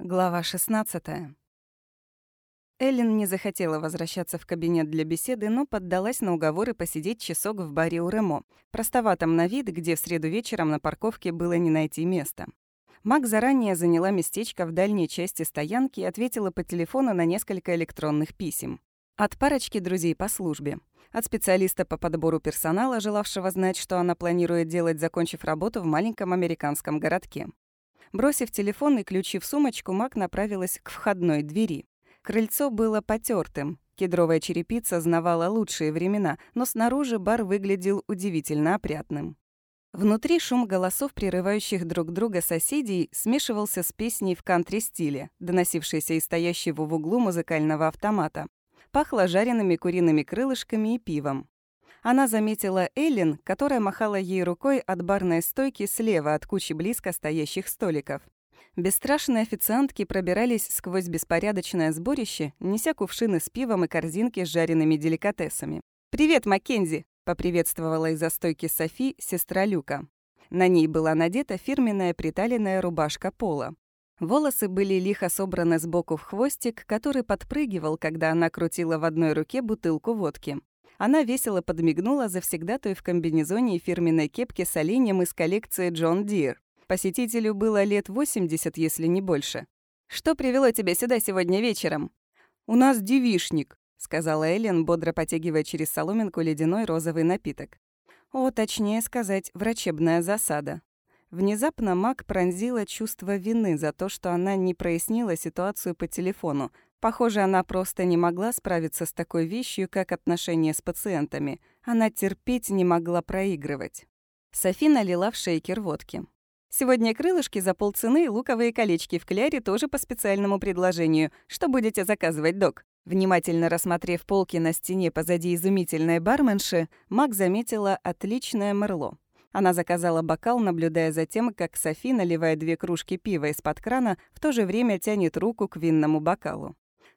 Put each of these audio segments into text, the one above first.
Глава 16. Эллен не захотела возвращаться в кабинет для беседы, но поддалась на уговоры посидеть часок в баре у Ремо, простоватом на вид, где в среду вечером на парковке было не найти места. Мак заранее заняла местечко в дальней части стоянки и ответила по телефону на несколько электронных писем. От парочки друзей по службе. От специалиста по подбору персонала, желавшего знать, что она планирует делать, закончив работу в маленьком американском городке. Бросив телефон и ключи в сумочку, Мак направилась к входной двери. Крыльцо было потертым. Кедровая черепица знавала лучшие времена, но снаружи бар выглядел удивительно опрятным. Внутри шум голосов, прерывающих друг друга соседей, смешивался с песней в кантри-стиле, доносившейся из стоящего в углу музыкального автомата. Пахло жареными куриными крылышками и пивом. Она заметила Эллен, которая махала ей рукой от барной стойки слева от кучи близко стоящих столиков. Бесстрашные официантки пробирались сквозь беспорядочное сборище, неся кувшины с пивом и корзинки с жареными деликатесами. «Привет, Маккензи!» — поприветствовала из-за стойки Софи сестра Люка. На ней была надета фирменная приталенная рубашка поло. Волосы были лихо собраны сбоку в хвостик, который подпрыгивал, когда она крутила в одной руке бутылку водки. Она весело подмигнула завсегдатую в комбинезоне и фирменной кепке с оленем из коллекции Джон Дир. Посетителю было лет 80, если не больше. «Что привело тебя сюда сегодня вечером?» «У нас девишник», — сказала Эллен, бодро потягивая через соломинку ледяной розовый напиток. О, точнее сказать, врачебная засада. Внезапно Мак пронзила чувство вины за то, что она не прояснила ситуацию по телефону, Похоже, она просто не могла справиться с такой вещью, как отношения с пациентами. Она терпеть не могла проигрывать. Софи налила в шейкер водки. «Сегодня крылышки за полцены и луковые колечки в кляре тоже по специальному предложению. Что будете заказывать, док?» Внимательно рассмотрев полки на стене позади изумительной барменши, Мак заметила отличное мерло. Она заказала бокал, наблюдая за тем, как Софи, наливая две кружки пива из-под крана, в то же время тянет руку к винному бокалу.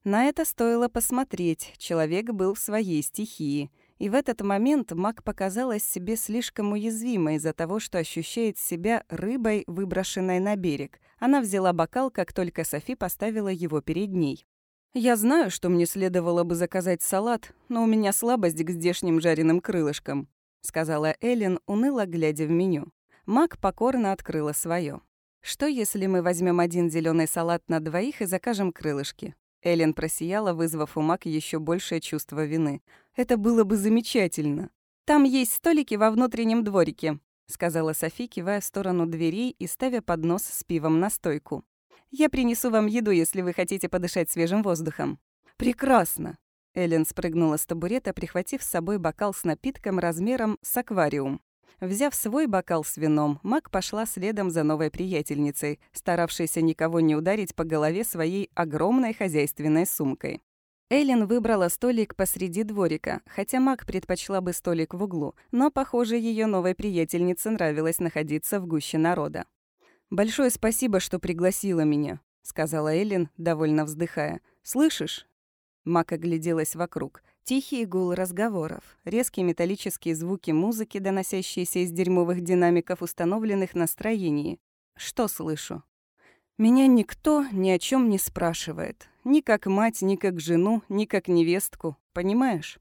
На это стоило посмотреть, человек был в своей стихии. И в этот момент Мак показалась себе слишком уязвимой из-за того, что ощущает себя рыбой, выброшенной на берег. Она взяла бокал, как только Софи поставила его перед ней. «Я знаю, что мне следовало бы заказать салат, но у меня слабость к здешним жареным крылышкам», — сказала Эллен, уныло глядя в меню. Мак покорно открыла свое. «Что, если мы возьмем один зеленый салат на двоих и закажем крылышки? Эллен просияла, вызвав у Мак еще большее чувство вины. «Это было бы замечательно. Там есть столики во внутреннем дворике», — сказала Софи, кивая в сторону дверей и ставя поднос с пивом на стойку. «Я принесу вам еду, если вы хотите подышать свежим воздухом». «Прекрасно!» Эллен спрыгнула с табурета, прихватив с собой бокал с напитком размером с аквариум. Взяв свой бокал с вином, Мак пошла следом за новой приятельницей, старавшейся никого не ударить по голове своей огромной хозяйственной сумкой. Эллен выбрала столик посреди дворика, хотя Мак предпочла бы столик в углу, но, похоже, ее новой приятельнице нравилось находиться в гуще народа. «Большое спасибо, что пригласила меня», — сказала Эллен, довольно вздыхая. «Слышишь?» Мак огляделась вокруг. Тихий гул разговоров, резкие металлические звуки музыки, доносящиеся из дерьмовых динамиков, установленных на строении. Что слышу? Меня никто ни о чем не спрашивает. Ни как мать, ни как жену, ни как невестку. Понимаешь?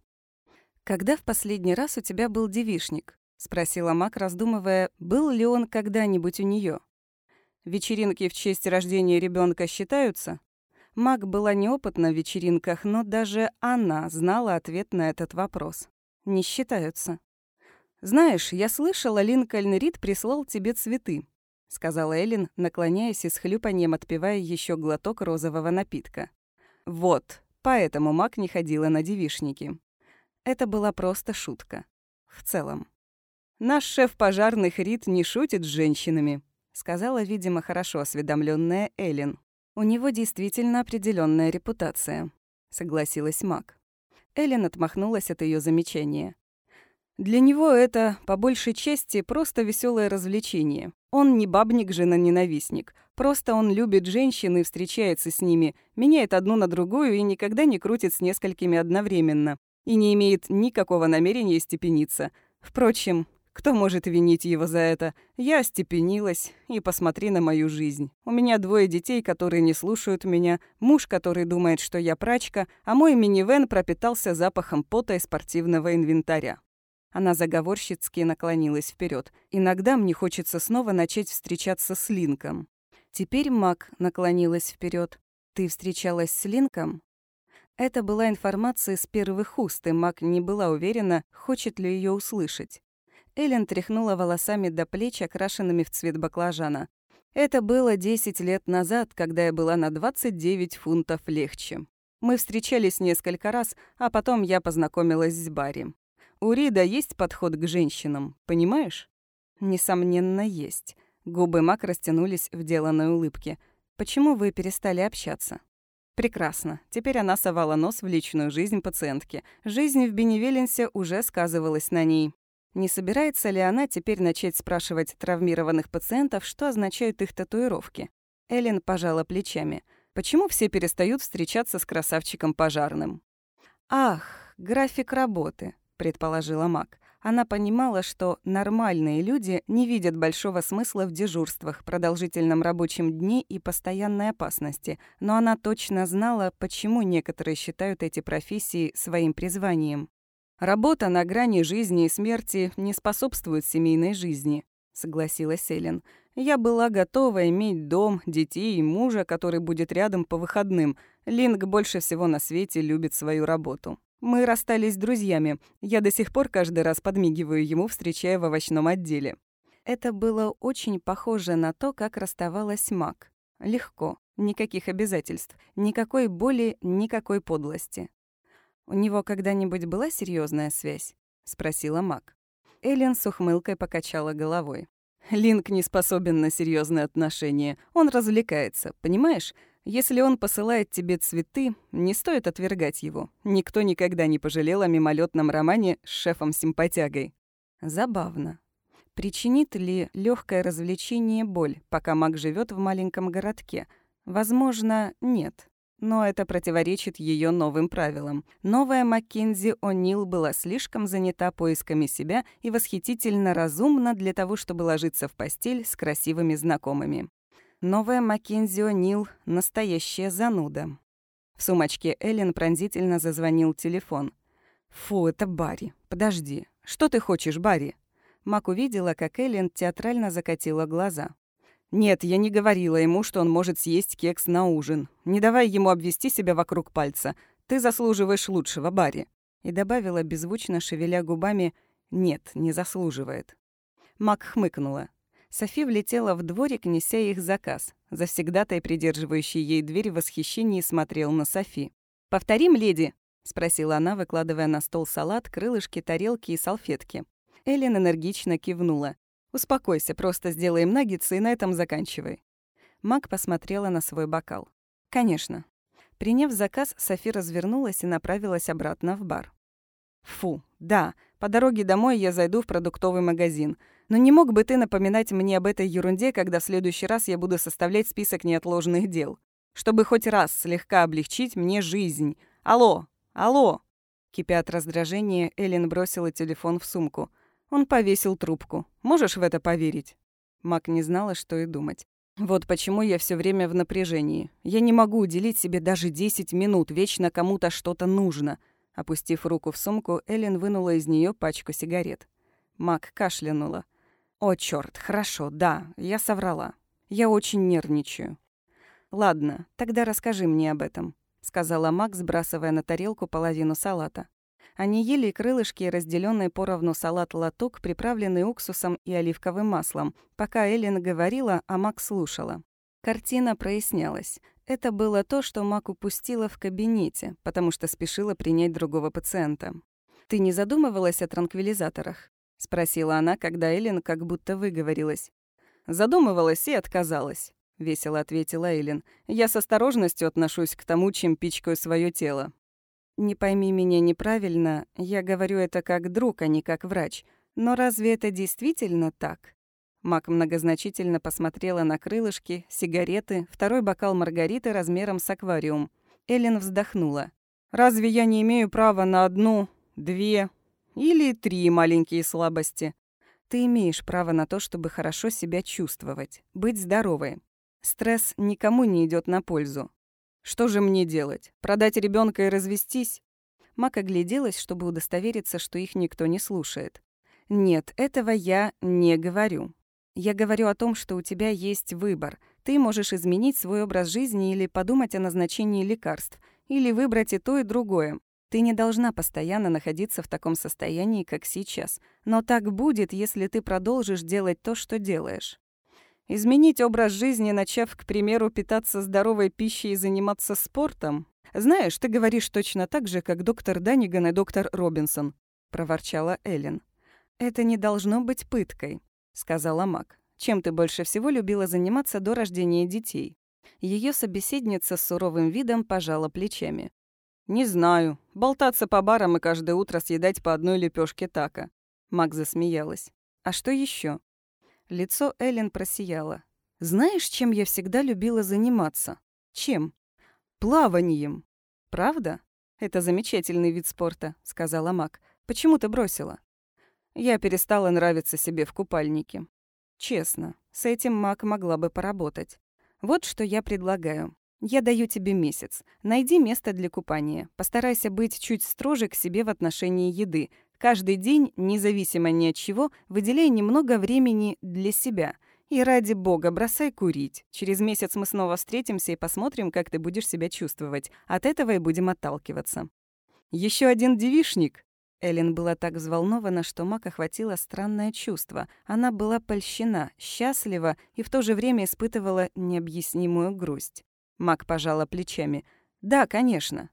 «Когда в последний раз у тебя был девишник?» — спросила Мак, раздумывая, был ли он когда-нибудь у нее. «Вечеринки в честь рождения ребенка считаются?» Маг была неопытна в вечеринках, но даже она знала ответ на этот вопрос. Не считаются. «Знаешь, я слышала, Линкольн Рид прислал тебе цветы», — сказала Эллен, наклоняясь и с хлюпаньем отпивая еще глоток розового напитка. «Вот, поэтому Маг не ходила на девишники». Это была просто шутка. В целом. «Наш шеф пожарных Рид не шутит с женщинами», — сказала, видимо, хорошо осведомленная Эллен. «У него действительно определенная репутация», — согласилась Мак. Эллен отмахнулась от ее замечания. «Для него это, по большей части, просто веселое развлечение. Он не бабник, жена-ненавистник. Просто он любит женщин и встречается с ними, меняет одну на другую и никогда не крутит с несколькими одновременно. И не имеет никакого намерения степениться. Впрочем, Кто может винить его за это? Я остепенилась, и посмотри на мою жизнь. У меня двое детей, которые не слушают меня, муж, который думает, что я прачка, а мой минивэн пропитался запахом пота и спортивного инвентаря. Она заговорщицки наклонилась вперед. Иногда мне хочется снова начать встречаться с Линком. Теперь Мак наклонилась вперед. Ты встречалась с Линком? Это была информация с первых уст, и Мак не была уверена, хочет ли ее услышать. Эллен тряхнула волосами до плеч, окрашенными в цвет баклажана. Это было 10 лет назад, когда я была на 29 фунтов легче. Мы встречались несколько раз, а потом я познакомилась с Барри. У Рида есть подход к женщинам, понимаешь? Несомненно, есть. Губы Мак растянулись в деланной улыбке. Почему вы перестали общаться? Прекрасно. Теперь она совала нос в личную жизнь пациентки. Жизнь в Беневеленсе уже сказывалась на ней. Не собирается ли она теперь начать спрашивать травмированных пациентов, что означают их татуировки? Эллен пожала плечами. Почему все перестают встречаться с красавчиком пожарным? «Ах, график работы», — предположила Мак. Она понимала, что нормальные люди не видят большого смысла в дежурствах, продолжительном рабочем дне и постоянной опасности, но она точно знала, почему некоторые считают эти профессии своим призванием. Работа на грани жизни и смерти не способствует семейной жизни, согласилась Эллен. Я была готова иметь дом, детей и мужа, который будет рядом по выходным. Линк больше всего на свете любит свою работу. Мы расстались друзьями. Я до сих пор каждый раз подмигиваю ему, встречая в овощном отделе. Это было очень похоже на то, как расставалась Мак. Легко, никаких обязательств, никакой боли, никакой подлости. «У него когда-нибудь была серьезная связь?» — спросила Мак. Эллен с ухмылкой покачала головой. «Линк не способен на серьезные отношения. Он развлекается, понимаешь? Если он посылает тебе цветы, не стоит отвергать его. Никто никогда не пожалел о мимолетном романе с шефом-симпатягой». Забавно. Причинит ли легкое развлечение боль, пока Мак живет в маленьком городке? Возможно, нет. Но это противоречит ее новым правилам. Новая Маккензи О'Нил была слишком занята поисками себя и восхитительно разумна для того, чтобы ложиться в постель с красивыми знакомыми. Новая Маккензи О'Нил — настоящая зануда. В сумочке Эллен пронзительно зазвонил телефон. «Фу, это Барри. Подожди. Что ты хочешь, Барри?» Мак увидела, как Эллен театрально закатила глаза. «Нет, я не говорила ему, что он может съесть кекс на ужин. Не давай ему обвести себя вокруг пальца. Ты заслуживаешь лучшего, Барри». И добавила, беззвучно шевеля губами, «Нет, не заслуживает». Мак хмыкнула. Софи влетела в дворик, неся их заказ. Завсегдатай, придерживающий ей дверь, в восхищении смотрел на Софи. «Повторим, леди?» — спросила она, выкладывая на стол салат, крылышки, тарелки и салфетки. Эллен энергично кивнула. «Успокойся, просто сделаем наггетсы и на этом заканчивай». Мак посмотрела на свой бокал. «Конечно». Приняв заказ, Софи развернулась и направилась обратно в бар. «Фу, да, по дороге домой я зайду в продуктовый магазин. Но не мог бы ты напоминать мне об этой ерунде, когда в следующий раз я буду составлять список неотложных дел? Чтобы хоть раз слегка облегчить мне жизнь. Алло! Алло!» Кипя от раздражения, Эллен бросила телефон в сумку — он повесил трубку. Можешь в это поверить?» Мак не знала, что и думать. «Вот почему я все время в напряжении. Я не могу уделить себе даже 10 минут, вечно кому-то что-то нужно». Опустив руку в сумку, Эллен вынула из нее пачку сигарет. Мак кашлянула. «О, черт, хорошо, да, я соврала. Я очень нервничаю». «Ладно, тогда расскажи мне об этом», — сказала Мак, сбрасывая на тарелку половину салата. Они ели крылышки и разделенный поровну салат-латук, приправленный уксусом и оливковым маслом. Пока Эллен говорила, а Мак слушала. Картина прояснялась. Это было то, что Мак упустила в кабинете, потому что спешила принять другого пациента. «Ты не задумывалась о транквилизаторах?» — спросила она, когда Эллен как будто выговорилась. «Задумывалась и отказалась», — весело ответила Эллен. «Я с осторожностью отношусь к тому, чем пичкаю свое тело. Не пойми меня неправильно, я говорю это как друг, а не как врач. Но разве это действительно так? Мак многозначительно посмотрела на крылышки, сигареты, второй бокал маргариты размером с аквариум. Эллен вздохнула. «Разве я не имею права на одну, две или три маленькие слабости?» Ты имеешь право на то, чтобы хорошо себя чувствовать, быть здоровой. Стресс никому не идет на пользу. Что же мне делать? Продать ребенка и развестись? Мак огляделась, чтобы удостовериться, что их никто не слушает. Нет, этого я не говорю. Я говорю о том, что у тебя есть выбор. Ты можешь изменить свой образ жизни или подумать о назначении лекарств, или выбрать и то, и другое. Ты не должна постоянно находиться в таком состоянии, как сейчас. Но так будет, если ты продолжишь делать то, что делаешь. Изменить образ жизни, начав, к примеру, питаться здоровой пищей и заниматься спортом? Знаешь, ты говоришь точно так же, как доктор Даниган и доктор Робинсон, проворчала Эллен. Это не должно быть пыткой сказала Мак. «Чем ты больше всего любила заниматься до рождения детей?» Ее собеседница с суровым видом пожала плечами. «Не знаю. Болтаться по барам и каждое утро съедать по одной лепешке така». Мак засмеялась. «А что еще? Лицо Эллен просияло. «Знаешь, чем я всегда любила заниматься? Чем? Плаванием. Правда? Это замечательный вид спорта», — сказала Мак. «Почему ты бросила?» Я перестала нравиться себе в купальнике. Честно, с этим Мак могла бы поработать. Вот что я предлагаю. Я даю тебе месяц. Найди место для купания. Постарайся быть чуть строже к себе в отношении еды. Каждый день, независимо ни от чего, выделяй немного времени для себя. И ради бога, бросай курить. Через месяц мы снова встретимся и посмотрим, как ты будешь себя чувствовать. От этого и будем отталкиваться. Еще один девишник, Эллен была так взволнована, что Мак охватило странное чувство. Она была польщена, счастлива и в то же время испытывала необъяснимую грусть. Мак пожала плечами. «Да, конечно».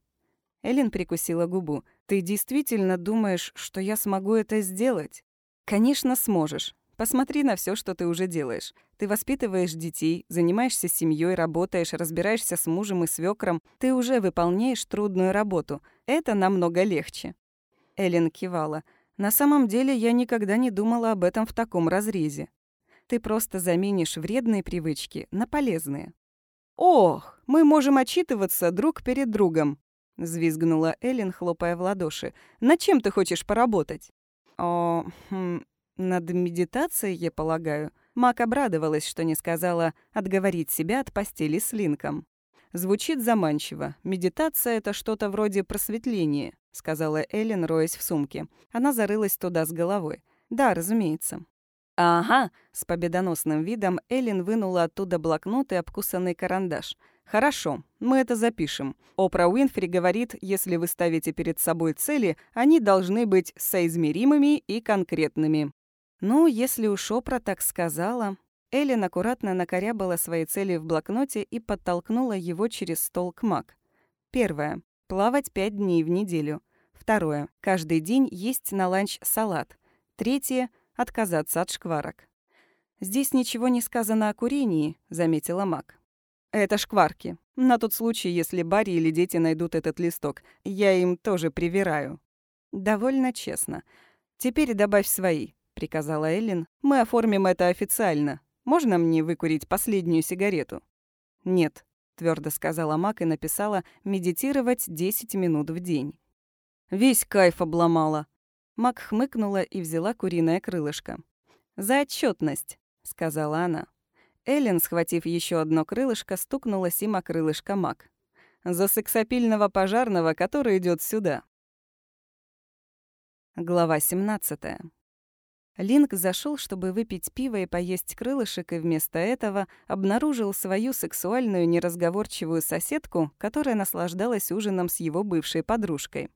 Эллен прикусила губу. «Ты действительно думаешь, что я смогу это сделать?» «Конечно, сможешь. Посмотри на все, что ты уже делаешь. Ты воспитываешь детей, занимаешься семьей, работаешь, разбираешься с мужем и свекром. Ты уже выполняешь трудную работу. Это намного легче. Эллен кивала. «На самом деле я никогда не думала об этом в таком разрезе. Ты просто заменишь вредные привычки на полезные». «Ох, мы можем отчитываться друг перед другом», — взвизгнула Эллен, хлопая в ладоши. «Над чем ты хочешь поработать?» «О, хм, над медитацией, я полагаю». Мак обрадовалась, что не сказала отговорить себя от постели с Линком. Звучит заманчиво. Медитация — это что-то вроде просветления сказала Эллен, роясь в сумке. Она зарылась туда с головой. Да, разумеется. «Ага», — с победоносным видом Эллен вынула оттуда блокнот и обкусанный карандаш. «Хорошо, мы это запишем. Опра Уинфри говорит, если вы ставите перед собой цели, они должны быть соизмеримыми и конкретными». Ну, если уж Опра так сказала... Эллен аккуратно накорябала свои цели в блокноте и подтолкнула его через стол к Мак. Первое. Плавать пять дней в неделю. Второе. Каждый день есть на ланч салат. Третье. Отказаться от шкварок. «Здесь ничего не сказано о курении», — заметила Мак. «Это шкварки. На тот случай, если Барри или дети найдут этот листок. Я им тоже привираю». «Довольно честно. Теперь добавь свои», — приказала Эллен. «Мы оформим это официально. Можно мне выкурить последнюю сигарету?» «Нет», — твердо сказала Мак и написала «медитировать 10 минут в день». Весь кайф обломала. Мак хмыкнула и взяла куриное крылышко. «За отчетность, сказала она. Эллен, схватив еще одно крылышко, стукнула Сима крылышко Мак. «За сексапильного пожарного, который идет сюда». Глава 17. Линк зашел, чтобы выпить пиво и поесть крылышек, и вместо этого обнаружил свою сексуальную неразговорчивую соседку, которая наслаждалась ужином с его бывшей подружкой.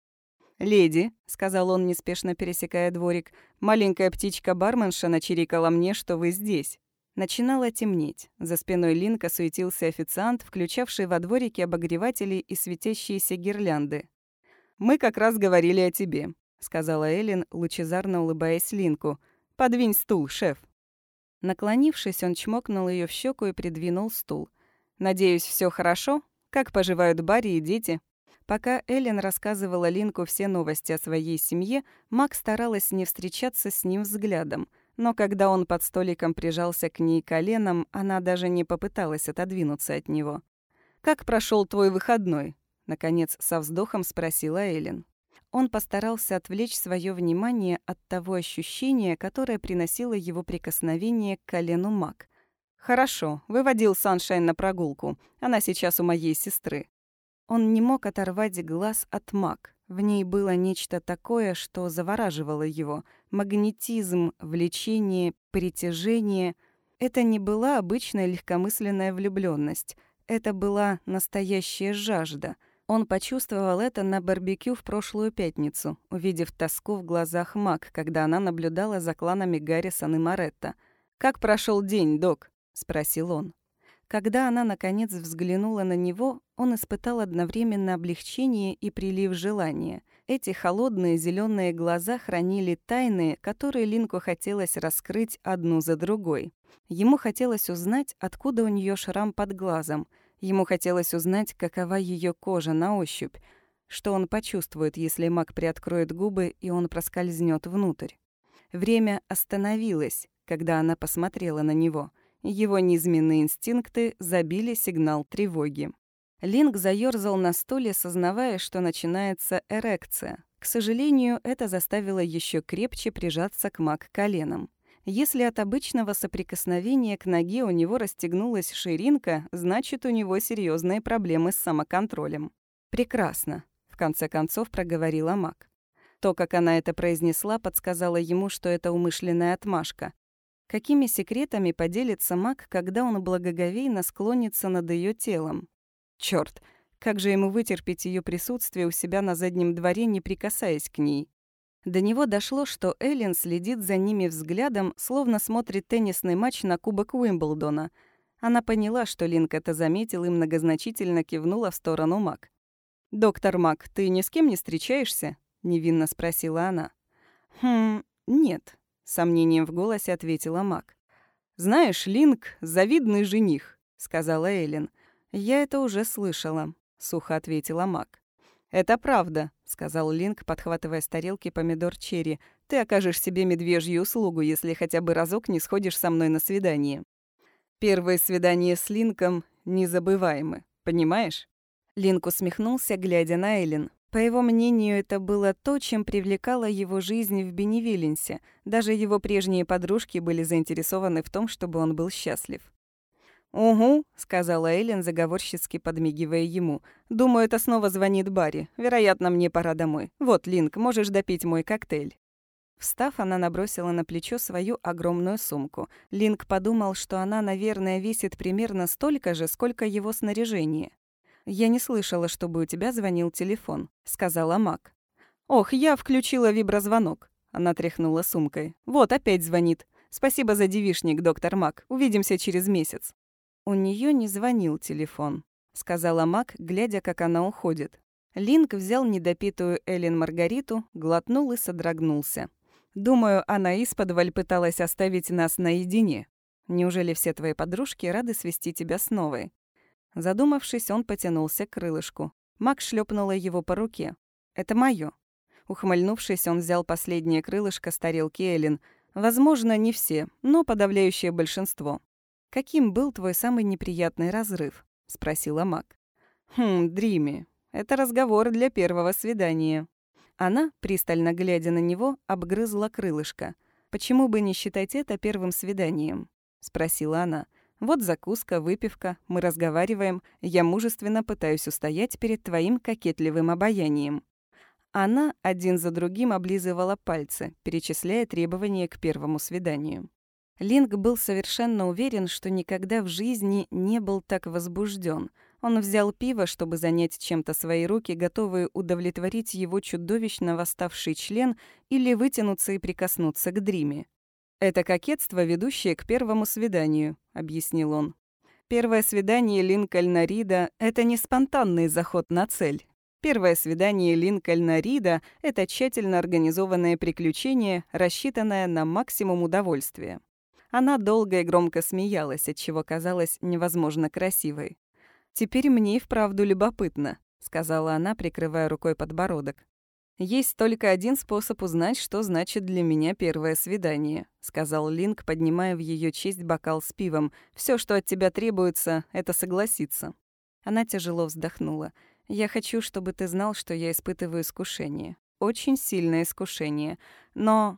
«Леди», — сказал он, неспешно пересекая дворик, «маленькая птичка-барменша начирикала мне, что вы здесь». Начинало темнеть. За спиной Линка суетился официант, включавший во дворике обогреватели и светящиеся гирлянды. «Мы как раз говорили о тебе», — сказала Эллен, лучезарно улыбаясь Линку. «Подвинь стул, шеф». Наклонившись, он чмокнул ее в щеку и придвинул стул. «Надеюсь, все хорошо? Как поживают Барри и дети?» Пока Эллен рассказывала Линку все новости о своей семье, Мак старалась не встречаться с ним взглядом. Но когда он под столиком прижался к ней коленом, она даже не попыталась отодвинуться от него. «Как прошел твой выходной?» — наконец со вздохом спросила Эллен. Он постарался отвлечь свое внимание от того ощущения, которое приносило его прикосновение к колену Мак. «Хорошо, выводил Саншайн на прогулку. Она сейчас у моей сестры». Он не мог оторвать глаз от Мак. В ней было нечто такое, что завораживало его. Магнетизм, влечение, притяжение. Это не была обычная легкомысленная влюбленность. Это была настоящая жажда. Он почувствовал это на барбекю в прошлую пятницу, увидев тоску в глазах Мак, когда она наблюдала за кланами Гаррисон и Моретта. «Как прошел день, док?» — спросил он. Когда она, наконец, взглянула на него, он испытал одновременно облегчение и прилив желания. Эти холодные зеленые глаза хранили тайны, которые Линку хотелось раскрыть одну за другой. Ему хотелось узнать, откуда у нее шрам под глазом. Ему хотелось узнать, какова ее кожа на ощупь, что он почувствует, если маг приоткроет губы, и он проскользнет внутрь. Время остановилось, когда она посмотрела на него — его низменные инстинкты забили сигнал тревоги. Линк заёрзал на стуле, сознавая, что начинается эрекция. К сожалению, это заставило еще крепче прижаться к маг коленом. Если от обычного соприкосновения к ноге у него расстегнулась ширинка, значит, у него серьезные проблемы с самоконтролем. «Прекрасно», — в конце концов проговорила маг. То, как она это произнесла, подсказало ему, что это умышленная отмашка. Какими секретами поделится маг, когда он благоговейно склонится над ее телом? Черт, как же ему вытерпеть ее присутствие у себя на заднем дворе, не прикасаясь к ней? До него дошло, что Эллен следит за ними взглядом, словно смотрит теннисный матч на Кубок Уимблдона. Она поняла, что Линк это заметил и многозначительно кивнула в сторону Мак. «Доктор Мак, ты ни с кем не встречаешься?» — невинно спросила она. «Хм, нет», сомнением в голосе ответила Мак. «Знаешь, Линк — завидный жених», — сказала Эллен. «Я это уже слышала», — сухо ответила Мак. «Это правда», — сказал Линк, подхватывая с тарелки помидор черри. «Ты окажешь себе медвежью услугу, если хотя бы разок не сходишь со мной на свидание». «Первое свидание с Линком незабываемы, понимаешь?» Линк усмехнулся, глядя на Эллен. По его мнению, это было то, чем привлекала его жизнь в Беневиленсе. Даже его прежние подружки были заинтересованы в том, чтобы он был счастлив. «Угу», — сказала Эллен, заговорщицки подмигивая ему. «Думаю, это снова звонит Барри. Вероятно, мне пора домой. Вот, Линк, можешь допить мой коктейль». Встав, она набросила на плечо свою огромную сумку. Линк подумал, что она, наверное, весит примерно столько же, сколько его снаряжение. «Я не слышала, чтобы у тебя звонил телефон», — сказала Мак. «Ох, я включила виброзвонок», — она тряхнула сумкой. «Вот, опять звонит. Спасибо за девишник, доктор Мак. Увидимся через месяц». У нее не звонил телефон, сказала Мак, глядя, как она уходит. Линк взял недопитую Эллен Маргариту, глотнул и содрогнулся. «Думаю, она исподволь пыталась оставить нас наедине. Неужели все твои подружки рады свести тебя с новой? Задумавшись, он потянулся к крылышку. Мак шлепнула его по руке. «Это моё». Ухмыльнувшись, он взял последнее крылышко с тарелки Эллен. «Возможно, не все, но подавляющее большинство». «Каким был твой самый неприятный разрыв?» — спросила Мак. «Хм, Дрими, это разговор для первого свидания». Она, пристально глядя на него, обгрызла крылышко. «Почему бы не считать это первым свиданием?» — спросила она. Вот закуска, выпивка, мы разговариваем, я мужественно пытаюсь устоять перед твоим кокетливым обаянием. Она один за другим облизывала пальцы, перечисляя требования к первому свиданию. Линк был совершенно уверен, что никогда в жизни не был так возбужден. Он взял пиво, чтобы занять чем-то свои руки, готовые удовлетворить его чудовищно восставший член или вытянуться и прикоснуться к Дриме. «Это кокетство, ведущее к первому свиданию», — объяснил он. «Первое свидание Линкольна Рида — это не спонтанный заход на цель. Первое свидание Линкольна Рида — это тщательно организованное приключение, рассчитанное на максимум удовольствия». Она долго и громко смеялась, отчего казалась невозможно красивой. «Теперь мне и вправду любопытно», — сказала она, прикрывая рукой подбородок. «Есть только один способ узнать, что значит для меня первое свидание», — сказал Линк, поднимая в ее честь бокал с пивом. Все, что от тебя требуется, — это согласиться». Она тяжело вздохнула. «Я хочу, чтобы ты знал, что я испытываю искушение. очень сильное искушение. Но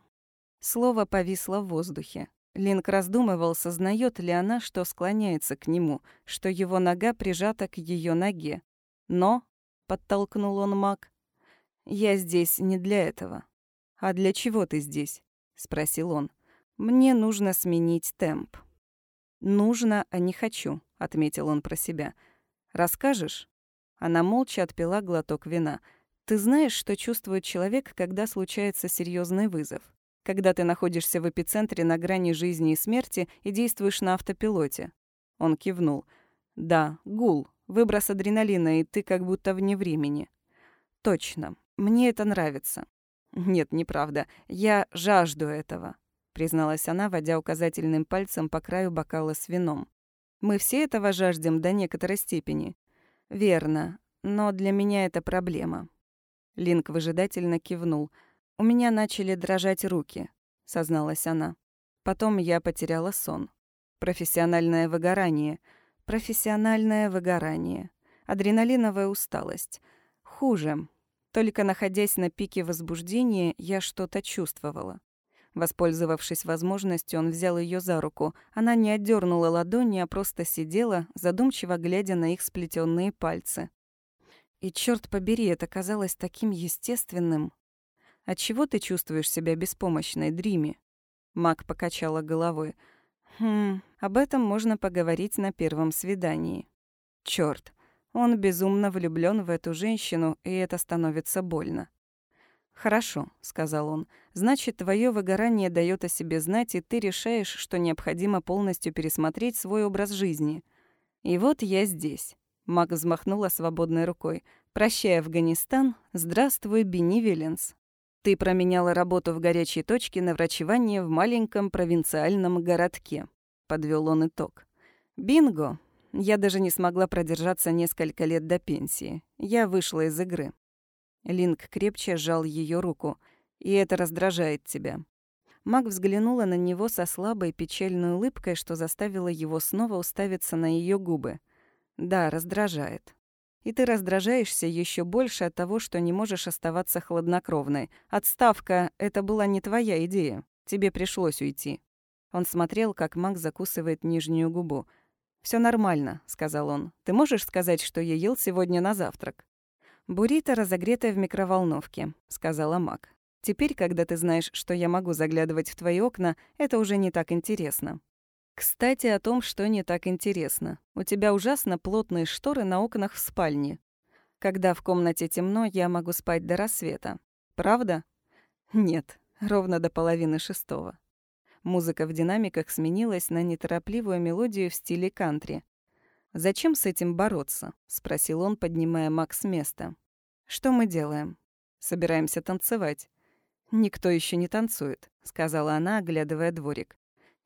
слово повисло в воздухе. Линк раздумывал, сознает ли она, что склоняется к нему, что его нога прижата к ее ноге. Но, — подтолкнул он маг, — я здесь не для этого. «А для чего ты здесь?» — спросил он. «Мне нужно сменить темп». «Нужно, а не хочу», — отметил он про себя. «Расскажешь?» Она молча отпила глоток вина. «Ты знаешь, что чувствует человек, когда случается серьезный вызов? Когда ты находишься в эпицентре на грани жизни и смерти и действуешь на автопилоте?» Он кивнул. «Да, гул, выброс адреналина, и ты как будто вне времени». «Точно. Мне это нравится. «Нет, неправда. Я жажду этого», — призналась она, водя указательным пальцем по краю бокала с вином. «Мы все этого жаждем до некоторой степени». «Верно. Но для меня это проблема». Линк выжидательно кивнул. «У меня начали дрожать руки», — созналась она. Потом я потеряла сон. Профессиональное выгорание. Профессиональное выгорание. Адреналиновая усталость. Хуже. Только находясь на пике возбуждения, я что-то чувствовала. Воспользовавшись возможностью, он взял ее за руку. Она не отдернула ладони, а просто сидела, задумчиво глядя на их сплетенные пальцы. И черт побери, это казалось таким естественным. Отчего ты чувствуешь себя беспомощной, Дриме? Мак покачала головой. Хм, об этом можно поговорить на первом свидании. Черт, он безумно влюблен в эту женщину, и это становится больно. «Хорошо», — сказал он. «Значит, твое выгорание дает о себе знать, и ты решаешь, что необходимо полностью пересмотреть свой образ жизни. И вот я здесь». Мак взмахнула свободной рукой. «Прощай, Афганистан. Здравствуй, Бенни Виленс. Ты променяла работу в горячей точке на врачевание в маленьком провинциальном городке», — подвел он итог. «Бинго! Я даже не смогла продержаться несколько лет до пенсии. Я вышла из игры. Линк крепче сжал ее руку. «И это раздражает тебя». Маг взглянула на него со слабой печальной улыбкой, что заставило его снова уставиться на ее губы. «Да, раздражает. И ты раздражаешься еще больше от того, что не можешь оставаться хладнокровной. Отставка — это была не твоя идея. Тебе пришлось уйти». Он смотрел, как маг закусывает нижнюю губу — все нормально», — сказал он. «Ты можешь сказать, что я ел сегодня на завтрак?» «Буррито, разогретая в микроволновке», — сказала Мак. «Теперь, когда ты знаешь, что я могу заглядывать в твои окна, это уже не так интересно». «Кстати, о том, что не так интересно. У тебя ужасно плотные шторы на окнах в спальне. Когда в комнате темно, я могу спать до рассвета. Правда?» «Нет, ровно до половины шестого». Музыка в динамиках сменилась на неторопливую мелодию в стиле кантри. «Зачем с этим бороться?» — спросил он, поднимая Макс с места. «Что мы делаем?» «Собираемся танцевать». «Никто еще не танцует», — сказала она, оглядывая дворик.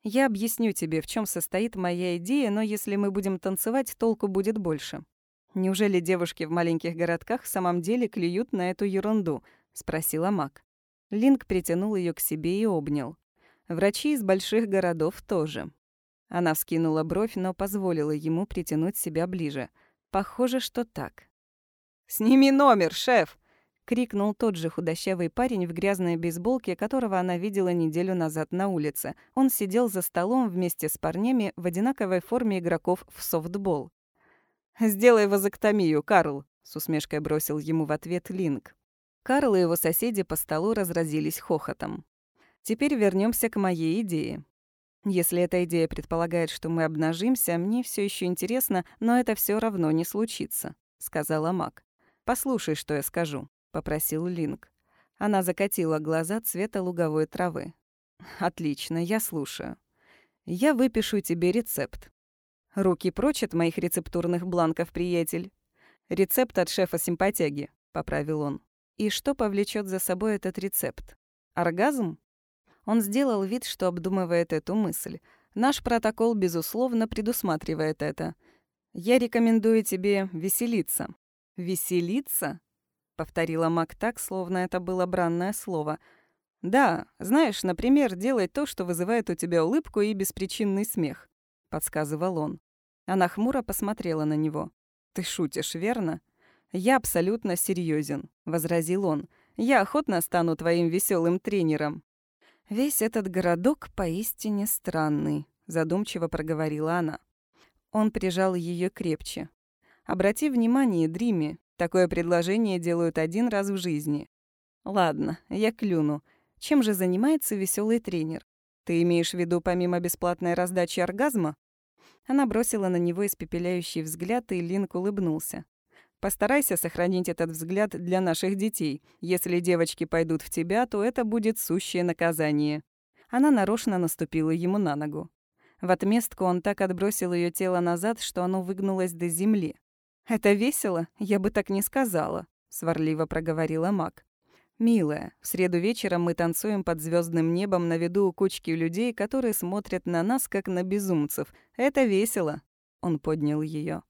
«Я объясню тебе, в чем состоит моя идея, но если мы будем танцевать, толку будет больше». «Неужели девушки в маленьких городках в самом деле клюют на эту ерунду?» — спросила Мак. Линк притянул ее к себе и обнял. Врачи из больших городов тоже. Она вскинула бровь, но позволила ему притянуть себя ближе. Похоже, что так. «Сними номер, шеф!» — крикнул тот же худощавый парень в грязной бейсболке, которого она видела неделю назад на улице. Он сидел за столом вместе с парнями в одинаковой форме игроков в софтбол. «Сделай вазоктомию, Карл!» — с усмешкой бросил ему в ответ Линк. Карл и его соседи по столу разразились хохотом. Теперь вернемся к моей идее. Если эта идея предполагает, что мы обнажимся, мне все еще интересно, но это все равно не случится», — сказала Мак. «Послушай, что я скажу», — попросил Линк. Она закатила глаза цвета луговой травы. «Отлично, я слушаю. Я выпишу тебе рецепт. Руки прочь от моих рецептурных бланков, приятель. Рецепт от шефа симпатяги», — поправил он. «И что повлечет за собой этот рецепт? Оргазм?» Он сделал вид, что обдумывает эту мысль. Наш протокол, безусловно, предусматривает это. Я рекомендую тебе веселиться. Веселиться? повторила Мак так, словно это было бранное слово. Да, знаешь, например, делать то, что вызывает у тебя улыбку и беспричинный смех, подсказывал он. Она хмуро посмотрела на него. Ты шутишь, верно? Я абсолютно серьезен, возразил он. Я охотно стану твоим веселым тренером». «Весь этот городок поистине странный», — задумчиво проговорила она. Он прижал ее крепче. «Обрати внимание, Дриме, такое предложение делают один раз в жизни. Ладно, я клюну. Чем же занимается веселый тренер? Ты имеешь в виду помимо бесплатной раздачи оргазма? Она бросила на него испепеляющий взгляд, и Линк улыбнулся. Постарайся сохранить этот взгляд для наших детей. Если девочки пойдут в тебя, то это будет сущее наказание. Она нарочно наступила ему на ногу. В отместку он так отбросил ее тело назад, что оно выгнулось до земли. «Это весело? Я бы так не сказала», — сварливо проговорила Мак. «Милая, в среду вечером мы танцуем под звездным небом на виду у кучки людей, которые смотрят на нас, как на безумцев. Это весело!» Он поднял ее.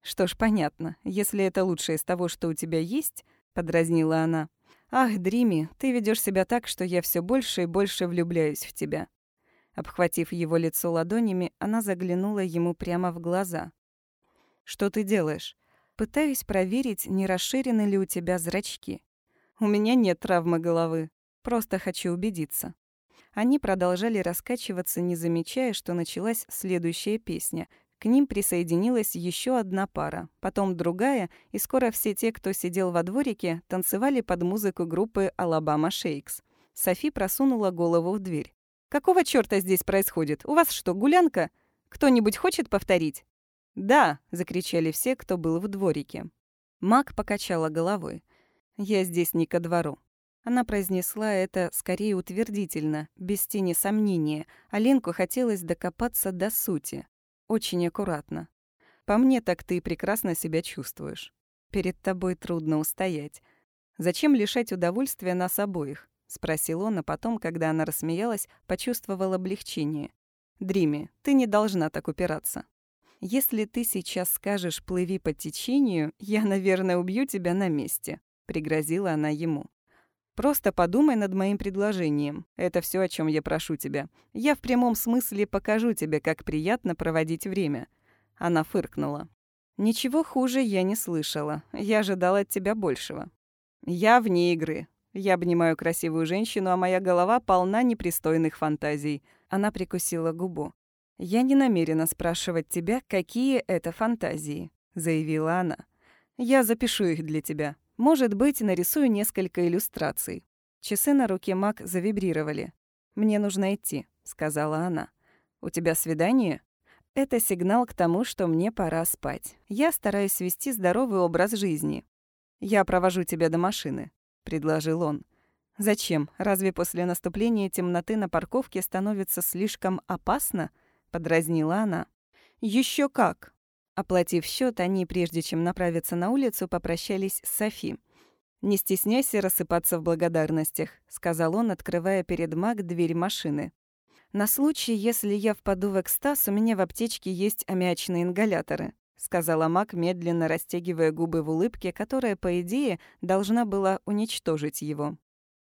«Что ж, понятно. Если это лучшее из того, что у тебя есть...» — подразнила она. «Ах, Дрими, ты ведешь себя так, что я все больше и больше влюбляюсь в тебя». Обхватив его лицо ладонями, она заглянула ему прямо в глаза. «Что ты делаешь?» «Пытаюсь проверить, не расширены ли у тебя зрачки». У меня нет травмы головы. Просто хочу убедиться. Они продолжали раскачиваться, не замечая, что началась следующая песня. К ним присоединилась еще одна пара, потом другая, и скоро все те, кто сидел во дворике, танцевали под музыку группы «Алабама Шейкс». Софи просунула голову в дверь. «Какого чёрта здесь происходит? У вас что, гулянка? Кто-нибудь хочет повторить?» «Да!» — закричали все, кто был в дворике. Мак покачала головой. «Я здесь не ко двору». Она произнесла это скорее утвердительно, без тени сомнения, а Ленку хотелось докопаться до сути. Очень аккуратно. «По мне так ты прекрасно себя чувствуешь. Перед тобой трудно устоять. Зачем лишать удовольствия нас обоих?» — спросил он, а потом, когда она рассмеялась, почувствовал облегчение. «Дрими, ты не должна так упираться. Если ты сейчас скажешь «плыви по течению», я, наверное, убью тебя на месте пригрозила она ему. Просто подумай над моим предложением. Это все, о чем я прошу тебя. Я в прямом смысле покажу тебе, как приятно проводить время. Она фыркнула. Ничего хуже я не слышала. Я ожидала от тебя большего. Я вне игры. Я обнимаю красивую женщину, а моя голова полна непристойных фантазий. Она прикусила губу. Я не намерена спрашивать тебя, какие это фантазии, заявила она. Я запишу их для тебя. Может быть, нарисую несколько иллюстраций. Часы на руке Мак завибрировали. «Мне нужно идти», — сказала она. «У тебя свидание?» Это сигнал к тому, что мне пора спать. Я стараюсь вести здоровый образ жизни. «Я провожу тебя до машины», — предложил он. «Зачем? Разве после наступления темноты на парковке становится слишком опасно?» — подразнила она. Еще как!» Оплатив счет, они, прежде чем направиться на улицу, попрощались с Софи. «Не стесняйся рассыпаться в благодарностях», — сказал он, открывая перед Мак дверь машины. «На случай, если я впаду в экстаз, у меня в аптечке есть аммиачные ингаляторы», — сказала Мак, медленно растягивая губы в улыбке, которая, по идее, должна была уничтожить его.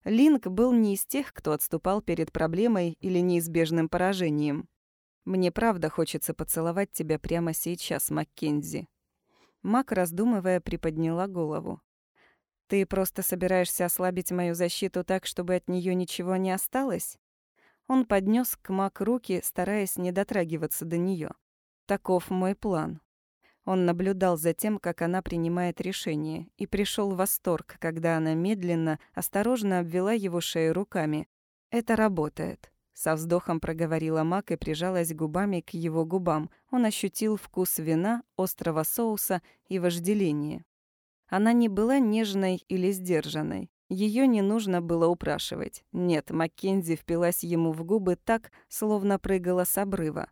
Линк был не из тех, кто отступал перед проблемой или неизбежным поражением. Мне правда хочется поцеловать тебя прямо сейчас, Маккензи». Мак, раздумывая, приподняла голову. «Ты просто собираешься ослабить мою защиту так, чтобы от нее ничего не осталось?» Он поднес к Мак руки, стараясь не дотрагиваться до нее. «Таков мой план». Он наблюдал за тем, как она принимает решение, и пришел в восторг, когда она медленно, осторожно обвела его шею руками. «Это работает». Со вздохом проговорила Мак и прижалась губами к его губам. Он ощутил вкус вина, острого соуса и вожделения. Она не была нежной или сдержанной. Ее не нужно было упрашивать. Нет, Маккензи впилась ему в губы так, словно прыгала с обрыва.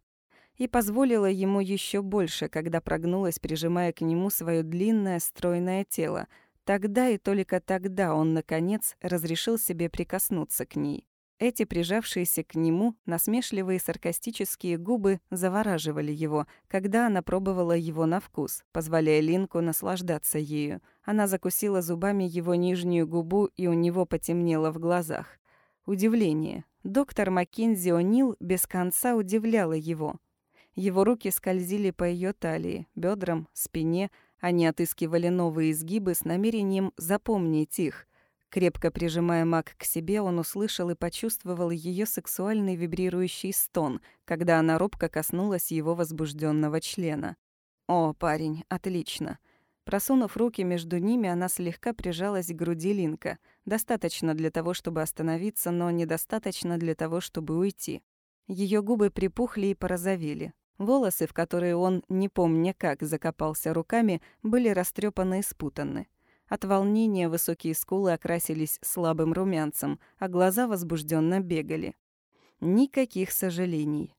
И позволила ему еще больше, когда прогнулась, прижимая к нему свое длинное, стройное тело. Тогда и только тогда он, наконец, разрешил себе прикоснуться к ней. Эти прижавшиеся к нему насмешливые саркастические губы завораживали его, когда она пробовала его на вкус, позволяя Линку наслаждаться ею. Она закусила зубами его нижнюю губу, и у него потемнело в глазах. Удивление. Доктор Маккензи О'Нил без конца удивляла его. Его руки скользили по ее талии, бедрам, спине. Они отыскивали новые изгибы с намерением запомнить их — Крепко прижимая Мак к себе, он услышал и почувствовал ее сексуальный вибрирующий стон, когда она робко коснулась его возбужденного члена. «О, парень, отлично!» Просунув руки между ними, она слегка прижалась к груди Линка. Достаточно для того, чтобы остановиться, но недостаточно для того, чтобы уйти. Ее губы припухли и порозовели. Волосы, в которые он, не помня как, закопался руками, были растрепаны и спутаны. От волнения высокие скулы окрасились слабым румянцем, а глаза возбужденно бегали. Никаких сожалений.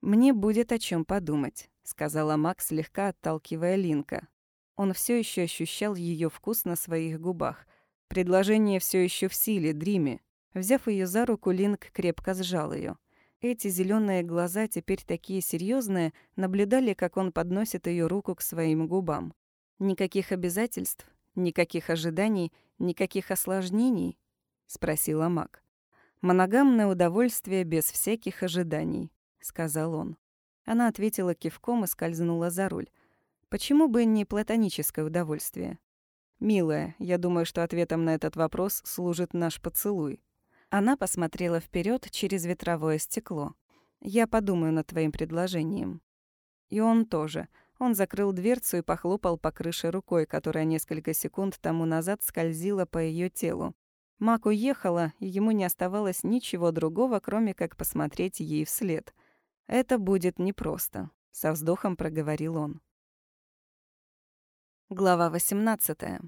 «Мне будет о чем подумать», — сказала Макс, слегка отталкивая Линка. Он все еще ощущал ее вкус на своих губах. Предложение все еще в силе, Дриме. Взяв ее за руку, Линк крепко сжал ее. Эти зеленые глаза, теперь такие серьезные, наблюдали, как он подносит ее руку к своим губам. Никаких обязательств, никаких ожиданий, никаких осложнений? спросила Мак. Моногамное удовольствие без всяких ожиданий, сказал он. Она ответила кивком и скользнула за руль. Почему бы не платоническое удовольствие? Милая, я думаю, что ответом на этот вопрос служит наш поцелуй. Она посмотрела вперед через ветровое стекло. Я подумаю над твоим предложением. И он тоже. Он закрыл дверцу и похлопал по крыше рукой, которая несколько секунд тому назад скользила по ее телу. Мак уехала, и ему не оставалось ничего другого, кроме как посмотреть ей вслед. «Это будет непросто», — со вздохом проговорил он. Глава 18.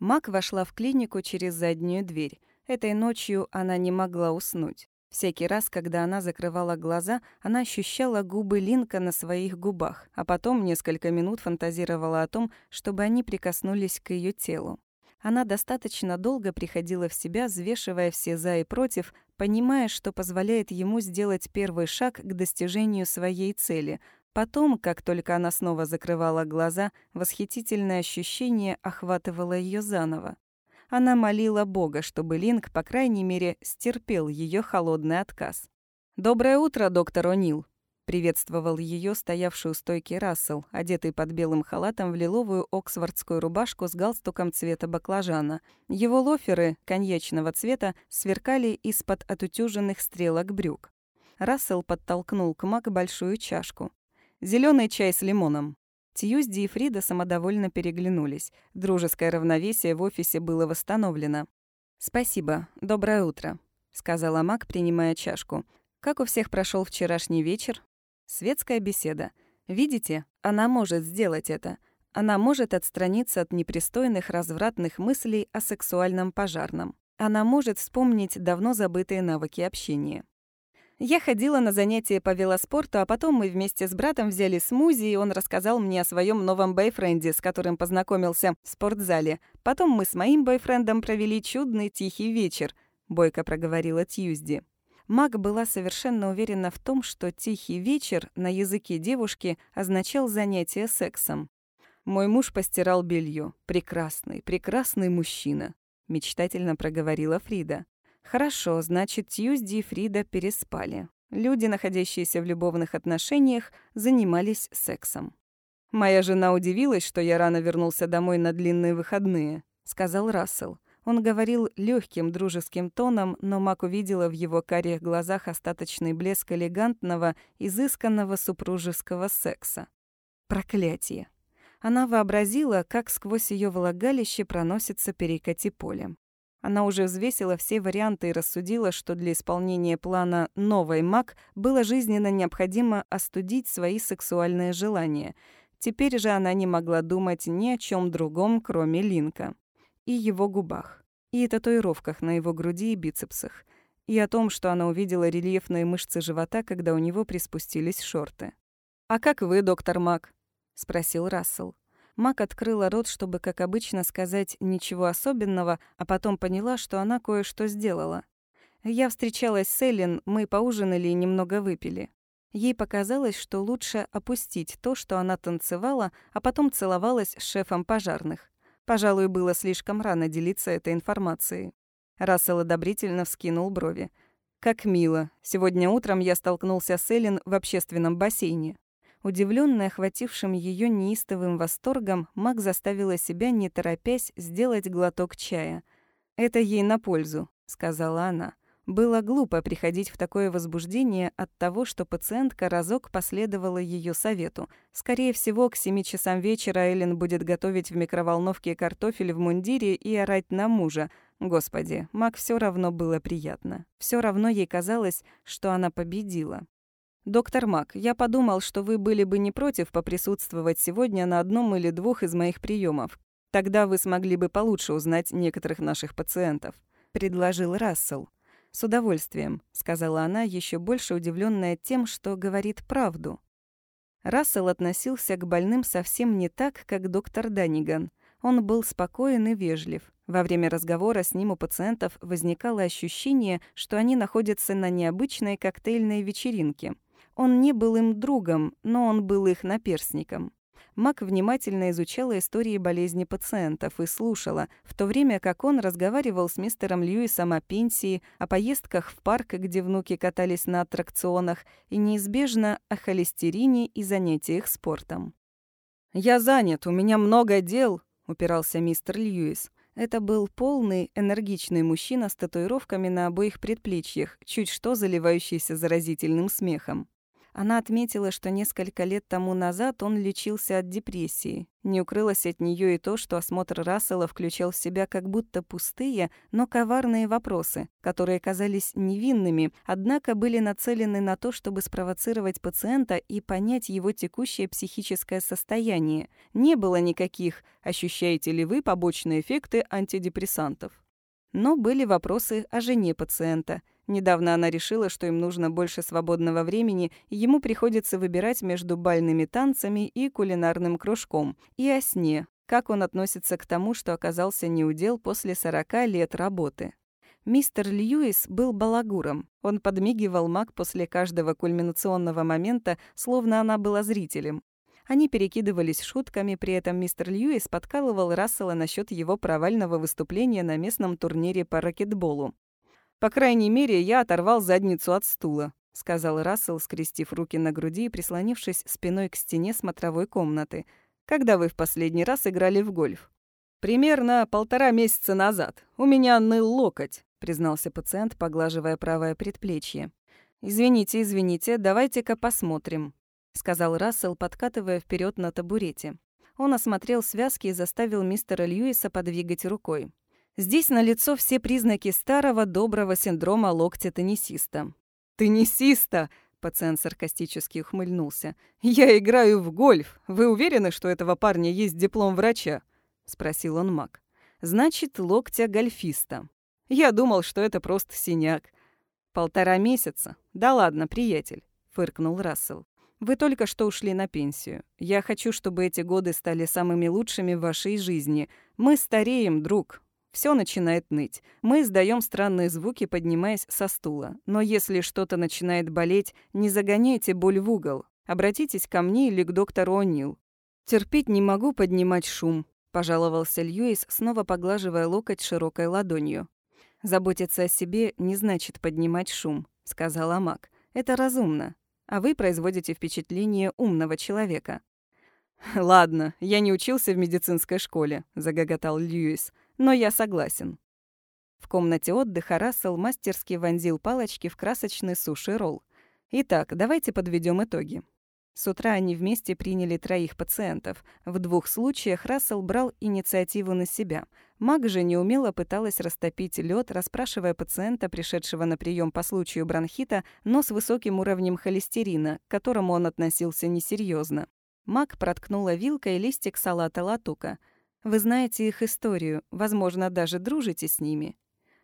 Мак вошла в клинику через заднюю дверь. Этой ночью она не могла уснуть. Всякий раз, когда она закрывала глаза, она ощущала губы Линка на своих губах, а потом несколько минут фантазировала о том, чтобы они прикоснулись к ее телу. Она достаточно долго приходила в себя, взвешивая все «за» и «против», понимая, что позволяет ему сделать первый шаг к достижению своей цели — Потом, как только она снова закрывала глаза, восхитительное ощущение охватывало ее заново. Она молила Бога, чтобы Линк, по крайней мере, стерпел ее холодный отказ. «Доброе утро, доктор О'Нил!» — приветствовал ее стоявший у стойки Рассел, одетый под белым халатом в лиловую оксфордскую рубашку с галстуком цвета баклажана. Его лоферы, коньячного цвета, сверкали из-под отутюженных стрелок брюк. Рассел подтолкнул к Мак большую чашку. Зеленый чай с лимоном». Тьюзди и Фрида самодовольно переглянулись. Дружеское равновесие в офисе было восстановлено. «Спасибо. Доброе утро», — сказала Мак, принимая чашку. «Как у всех прошел вчерашний вечер?» «Светская беседа. Видите, она может сделать это. Она может отстраниться от непристойных развратных мыслей о сексуальном пожарном. Она может вспомнить давно забытые навыки общения. Я ходила на занятия по велоспорту, а потом мы вместе с братом взяли смузи, и он рассказал мне о своем новом бойфренде, с которым познакомился в спортзале. Потом мы с моим бойфрендом провели чудный тихий вечер, бойко проговорила Тьюзди. Маг была совершенно уверена в том, что «тихий вечер» на языке девушки означал занятие сексом. «Мой муж постирал белье. Прекрасный, прекрасный мужчина», — мечтательно проговорила Фрида. Хорошо, значит, Тьюзди и Фрида переспали. Люди, находящиеся в любовных отношениях, занимались сексом. «Моя жена удивилась, что я рано вернулся домой на длинные выходные», — сказал Рассел. Он говорил легким дружеским тоном, но Мак увидела в его карих глазах остаточный блеск элегантного, изысканного супружеского секса. Проклятие. Она вообразила, как сквозь ее влагалище проносится перекати полем. Она уже взвесила все варианты и рассудила, что для исполнения плана «Новой Мак» было жизненно необходимо остудить свои сексуальные желания. Теперь же она не могла думать ни о чем другом, кроме Линка. И его губах. И татуировках на его груди и бицепсах. И о том, что она увидела рельефные мышцы живота, когда у него приспустились шорты. «А как вы, доктор Мак?» — спросил Рассел. Мак открыла рот, чтобы, как обычно, сказать ничего особенного, а потом поняла, что она кое-что сделала. Я встречалась с Эллен, мы поужинали и немного выпили. Ей показалось, что лучше опустить то, что она танцевала, а потом целовалась с шефом пожарных. Пожалуй, было слишком рано делиться этой информацией. Рассел одобрительно вскинул брови. «Как мило. Сегодня утром я столкнулся с Эллен в общественном бассейне. Удивленная охватившим ее неистовым восторгом, Мак заставила себя, не торопясь, сделать глоток чая. «Это ей на пользу», — сказала она. Было глупо приходить в такое возбуждение от того, что пациентка разок последовала ее совету. Скорее всего, к семи часам вечера Эллен будет готовить в микроволновке картофель в мундире и орать на мужа. Господи, Мак все равно было приятно. Все равно ей казалось, что она победила. «Доктор Мак, я подумал, что вы были бы не против поприсутствовать сегодня на одном или двух из моих приемов. Тогда вы смогли бы получше узнать некоторых наших пациентов», — предложил Рассел. «С удовольствием», — сказала она, еще больше удивленная тем, что говорит правду. Рассел относился к больным совсем не так, как доктор Даниган. Он был спокоен и вежлив. Во время разговора с ним у пациентов возникало ощущение, что они находятся на необычной коктейльной вечеринке. Он не был им другом, но он был их наперсником. Мак внимательно изучала истории болезни пациентов и слушала, в то время как он разговаривал с мистером Льюисом о пенсии, о поездках в парк, где внуки катались на аттракционах, и неизбежно о холестерине и занятиях спортом. «Я занят, у меня много дел», — упирался мистер Льюис. Это был полный, энергичный мужчина с татуировками на обоих предплечьях, чуть что заливающийся заразительным смехом. Она отметила, что несколько лет тому назад он лечился от депрессии. Не укрылось от нее и то, что осмотр Рассела включал в себя как будто пустые, но коварные вопросы, которые казались невинными, однако были нацелены на то, чтобы спровоцировать пациента и понять его текущее психическое состояние. Не было никаких «ощущаете ли вы побочные эффекты антидепрессантов?». Но были вопросы о жене пациента – Недавно она решила, что им нужно больше свободного времени, и ему приходится выбирать между бальными танцами и кулинарным кружком. И о сне, как он относится к тому, что оказался неудел после 40 лет работы. Мистер Льюис был балагуром. Он подмигивал Мак после каждого кульминационного момента, словно она была зрителем. Они перекидывались шутками, при этом мистер Льюис подкалывал Рассела насчет его провального выступления на местном турнире по ракетболу. По крайней мере, я оторвал задницу от стула», — сказал Рассел, скрестив руки на груди и прислонившись спиной к стене смотровой комнаты. «Когда вы в последний раз играли в гольф?» «Примерно полтора месяца назад. У меня ныл локоть», — признался пациент, поглаживая правое предплечье. «Извините, извините, давайте-ка посмотрим», — сказал Рассел, подкатывая вперед на табурете. Он осмотрел связки и заставил мистера Льюиса подвигать рукой. Здесь налицо все признаки старого доброго синдрома локтя теннисиста. «Теннисиста!» — пациент саркастически ухмыльнулся. «Я играю в гольф. Вы уверены, что у этого парня есть диплом врача?» — спросил он Мак. «Значит, локтя гольфиста. Я думал, что это просто синяк. Полтора месяца? Да ладно, приятель», — фыркнул Рассел. «Вы только что ушли на пенсию. Я хочу, чтобы эти годы стали самыми лучшими в вашей жизни. Мы стареем, друг. Все начинает ныть. Мы издаем странные звуки, поднимаясь со стула. Но если что-то начинает болеть, не загоняйте боль в угол. Обратитесь ко мне или к доктору О'Нил. Терпеть не могу поднимать шум, пожаловался Льюис, снова поглаживая локоть широкой ладонью. Заботиться о себе не значит поднимать шум, сказала Мак. Это разумно. А вы производите впечатление умного человека. «Ладно, я не учился в медицинской школе», — загоготал Льюис но я согласен». В комнате отдыха Рассел мастерски вонзил палочки в красочный суши-ролл. Итак, давайте подведем итоги. С утра они вместе приняли троих пациентов. В двух случаях Рассел брал инициативу на себя. Маг же неумело пыталась растопить лед, расспрашивая пациента, пришедшего на прием по случаю бронхита, но с высоким уровнем холестерина, к которому он относился несерьезно. Маг проткнула вилкой листик салата латука — вы знаете их историю, возможно, даже дружите с ними».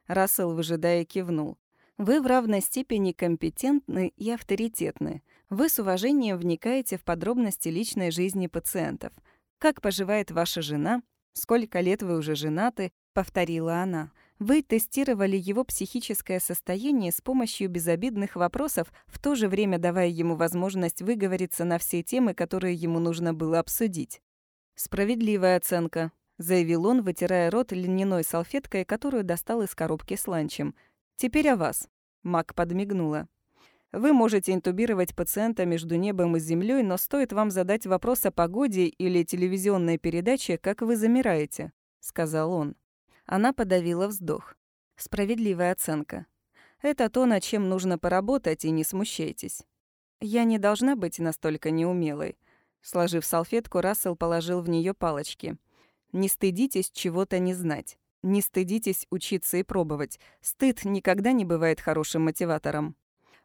Рассел, выжидая, кивнул. «Вы в равной степени компетентны и авторитетны. Вы с уважением вникаете в подробности личной жизни пациентов. Как поживает ваша жена? Сколько лет вы уже женаты?» — повторила она. Вы тестировали его психическое состояние с помощью безобидных вопросов, в то же время давая ему возможность выговориться на все темы, которые ему нужно было обсудить. «Справедливая оценка», — заявил он, вытирая рот льняной салфеткой, которую достал из коробки с ланчем. «Теперь о вас». Мак подмигнула. «Вы можете интубировать пациента между небом и землей, но стоит вам задать вопрос о погоде или телевизионной передаче, как вы замираете», — сказал он. Она подавила вздох. Справедливая оценка. Это то, над чем нужно поработать, и не смущайтесь. Я не должна быть настолько неумелой. Сложив салфетку, Рассел положил в нее палочки. Не стыдитесь чего-то не знать. Не стыдитесь учиться и пробовать. Стыд никогда не бывает хорошим мотиватором.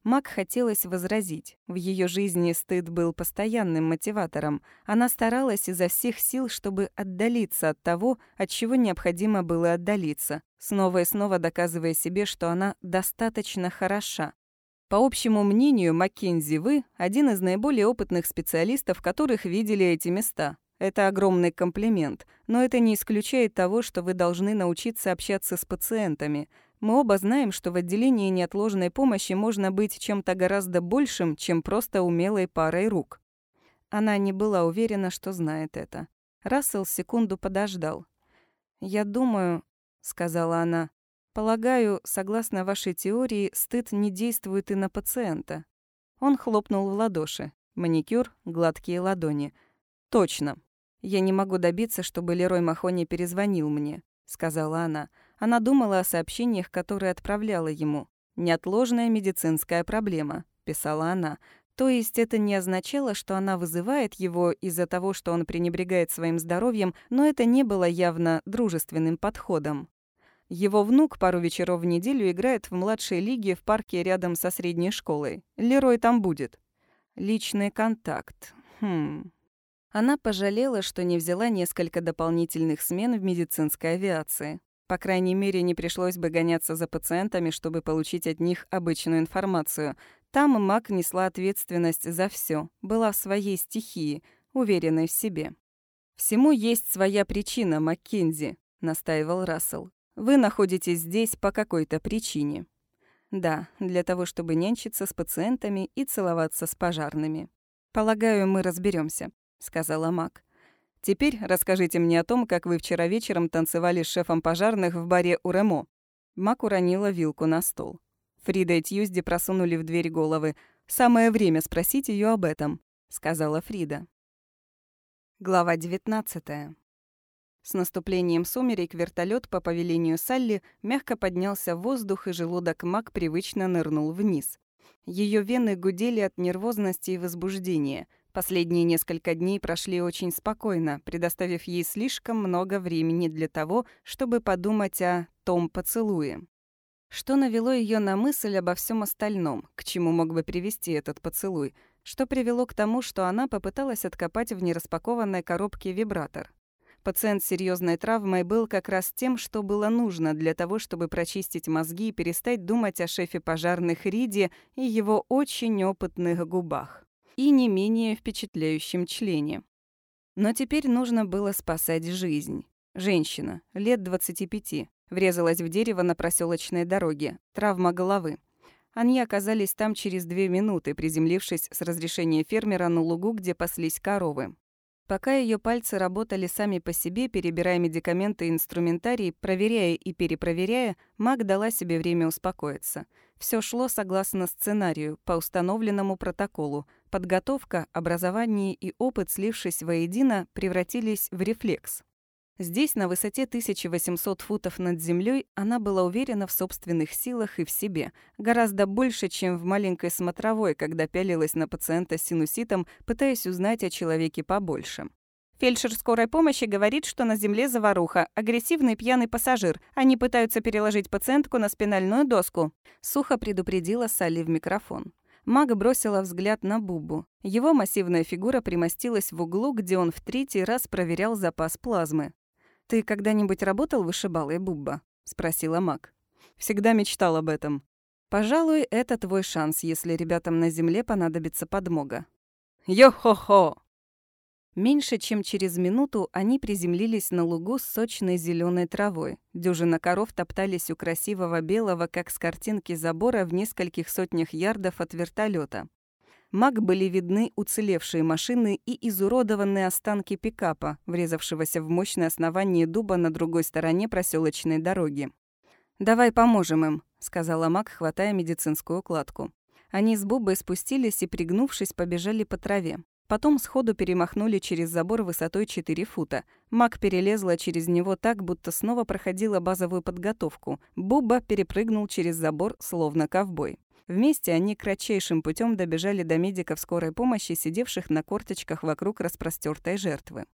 Мак хотелось возразить. В ее жизни стыд был постоянным мотиватором. Она старалась изо всех сил, чтобы отдалиться от того, от чего необходимо было отдалиться, снова и снова доказывая себе, что она достаточно хороша. По общему мнению, Маккензи, вы – один из наиболее опытных специалистов, которых видели эти места. Это огромный комплимент, но это не исключает того, что вы должны научиться общаться с пациентами – мы оба знаем, что в отделении неотложной помощи можно быть чем-то гораздо большим, чем просто умелой парой рук. Она не была уверена, что знает это. Рассел секунду подождал. «Я думаю», — сказала она, — «полагаю, согласно вашей теории, стыд не действует и на пациента». Он хлопнул в ладоши. Маникюр, гладкие ладони. «Точно. Я не могу добиться, чтобы Лерой Махони перезвонил мне», — сказала она. Она думала о сообщениях, которые отправляла ему. «Неотложная медицинская проблема», — писала она. То есть это не означало, что она вызывает его из-за того, что он пренебрегает своим здоровьем, но это не было явно дружественным подходом. Его внук пару вечеров в неделю играет в младшей лиге в парке рядом со средней школой. Лерой там будет. Личный контакт. Хм. Она пожалела, что не взяла несколько дополнительных смен в медицинской авиации. По крайней мере, не пришлось бы гоняться за пациентами, чтобы получить от них обычную информацию. Там Мак несла ответственность за все, была в своей стихии, уверенной в себе. «Всему есть своя причина, Маккензи», — настаивал Рассел. «Вы находитесь здесь по какой-то причине». «Да, для того, чтобы нянчиться с пациентами и целоваться с пожарными». «Полагаю, мы разберемся, сказала Мак. Теперь расскажите мне о том, как вы вчера вечером танцевали с шефом пожарных в баре Уремо». Мак уронила вилку на стол. Фрида и Тьюзди просунули в дверь головы. «Самое время спросить ее об этом», — сказала Фрида. Глава 19 С наступлением сумерек вертолет по повелению Салли мягко поднялся в воздух, и желудок Мак привычно нырнул вниз. Ее вены гудели от нервозности и возбуждения — Последние несколько дней прошли очень спокойно, предоставив ей слишком много времени для того, чтобы подумать о том поцелуе. Что навело ее на мысль обо всем остальном, к чему мог бы привести этот поцелуй, что привело к тому, что она попыталась откопать в нераспакованной коробке вибратор. Пациент с серьезной травмой был как раз тем, что было нужно для того, чтобы прочистить мозги и перестать думать о шефе пожарных Риде и его очень опытных губах и не менее впечатляющем члене. Но теперь нужно было спасать жизнь. Женщина, лет 25, врезалась в дерево на проселочной дороге, травма головы. Они оказались там через две минуты, приземлившись с разрешения фермера на лугу, где паслись коровы. Пока ее пальцы работали сами по себе, перебирая медикаменты и инструментарий, проверяя и перепроверяя, Маг дала себе время успокоиться. Все шло согласно сценарию, по установленному протоколу, Подготовка, образование и опыт, слившись воедино, превратились в рефлекс. Здесь, на высоте 1800 футов над землей, она была уверена в собственных силах и в себе, гораздо больше, чем в маленькой смотровой, когда пялилась на пациента с синуситом, пытаясь узнать о человеке побольше. Фельдшер скорой помощи говорит, что на земле заваруха, агрессивный пьяный пассажир. Они пытаются переложить пациентку на спинальную доску. Сухо предупредила Салли в микрофон. Мага бросила взгляд на Бубу. Его массивная фигура примостилась в углу, где он в третий раз проверял запас плазмы. «Ты когда-нибудь работал вышибалой, Бубба?» — спросила Маг. «Всегда мечтал об этом. Пожалуй, это твой шанс, если ребятам на Земле понадобится подмога». «Йо-хо-хо!» Меньше чем через минуту они приземлились на лугу с сочной зеленой травой. Дюжина коров топтались у красивого белого, как с картинки забора, в нескольких сотнях ярдов от вертолета. Маг были видны уцелевшие машины и изуродованные останки пикапа, врезавшегося в мощное основание дуба на другой стороне проселочной дороги. «Давай поможем им», — сказала Маг, хватая медицинскую укладку. Они с Бубой спустились и, пригнувшись, побежали по траве. Потом сходу перемахнули через забор высотой 4 фута. Мак перелезла через него так, будто снова проходила базовую подготовку. Буба перепрыгнул через забор, словно ковбой. Вместе они кратчайшим путем добежали до медиков скорой помощи, сидевших на корточках вокруг распростертой жертвы.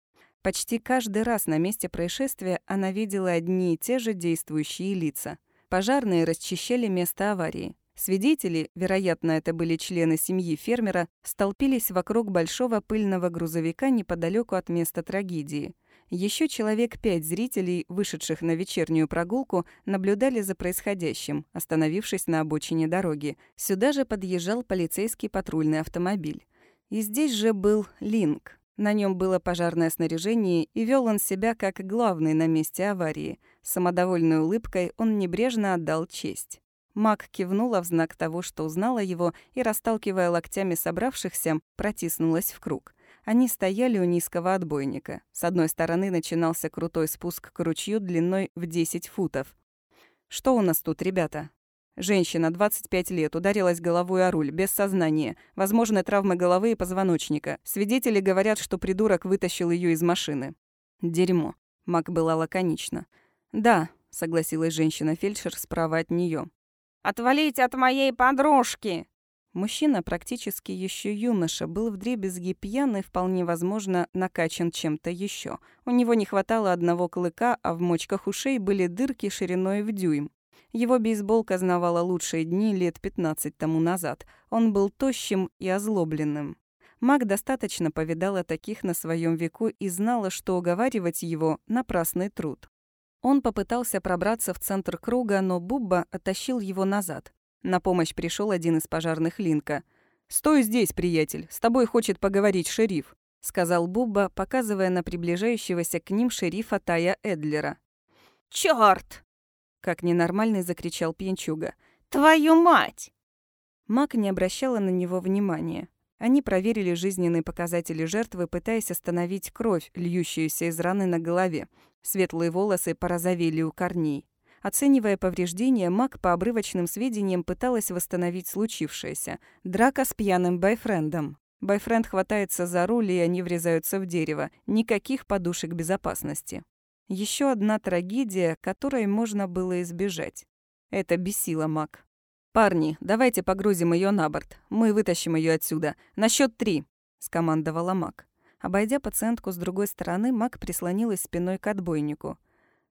Почти каждый раз на месте происшествия она видела одни и те же действующие лица. Пожарные расчищали место аварии. Свидетели, вероятно, это были члены семьи фермера, столпились вокруг большого пыльного грузовика неподалеку от места трагедии. Еще человек пять зрителей, вышедших на вечернюю прогулку, наблюдали за происходящим, остановившись на обочине дороги. Сюда же подъезжал полицейский патрульный автомобиль. И здесь же был Линк. На нем было пожарное снаряжение, и вел он себя как главный на месте аварии. Самодовольной улыбкой он небрежно отдал честь. Мак кивнула в знак того, что узнала его, и, расталкивая локтями собравшихся, протиснулась в круг. Они стояли у низкого отбойника. С одной стороны начинался крутой спуск к ручью длиной в 10 футов. «Что у нас тут, ребята?» Женщина, 25 лет, ударилась головой о руль, без сознания. Возможны травмы головы и позвоночника. Свидетели говорят, что придурок вытащил ее из машины. Дерьмо. Мак была лаконична. «Да», — согласилась женщина-фельдшер справа от нее. «Отвалите от моей подружки!» Мужчина, практически еще юноша, был вдребезги пьян и, вполне возможно, накачан чем-то еще. У него не хватало одного клыка, а в мочках ушей были дырки шириной в дюйм. Его бейсболка знавала лучшие дни лет 15 тому назад. Он был тощим и озлобленным. Маг достаточно повидала таких на своем веку и знала, что уговаривать его — напрасный труд. Он попытался пробраться в центр круга, но Бубба оттащил его назад. На помощь пришел один из пожарных Линка. «Стой здесь, приятель, с тобой хочет поговорить шериф», — сказал Бубба, показывая на приближающегося к ним шерифа Тая Эдлера. «Чёрт!» — как ненормальный закричал пьянчуга. «Твою мать!» Мак не обращала на него внимания. Они проверили жизненные показатели жертвы, пытаясь остановить кровь, льющуюся из раны на голове. Светлые волосы порозовели у корней. Оценивая повреждения, Мак по обрывочным сведениям пыталась восстановить случившееся. Драка с пьяным байфрендом. Байфренд хватается за руль, и они врезаются в дерево. Никаких подушек безопасности. Еще одна трагедия, которой можно было избежать. Это бесило Мак. «Парни, давайте погрузим ее на борт. Мы вытащим ее отсюда. На счет три!» — скомандовала Мак. Обойдя пациентку с другой стороны, Мак прислонилась спиной к отбойнику.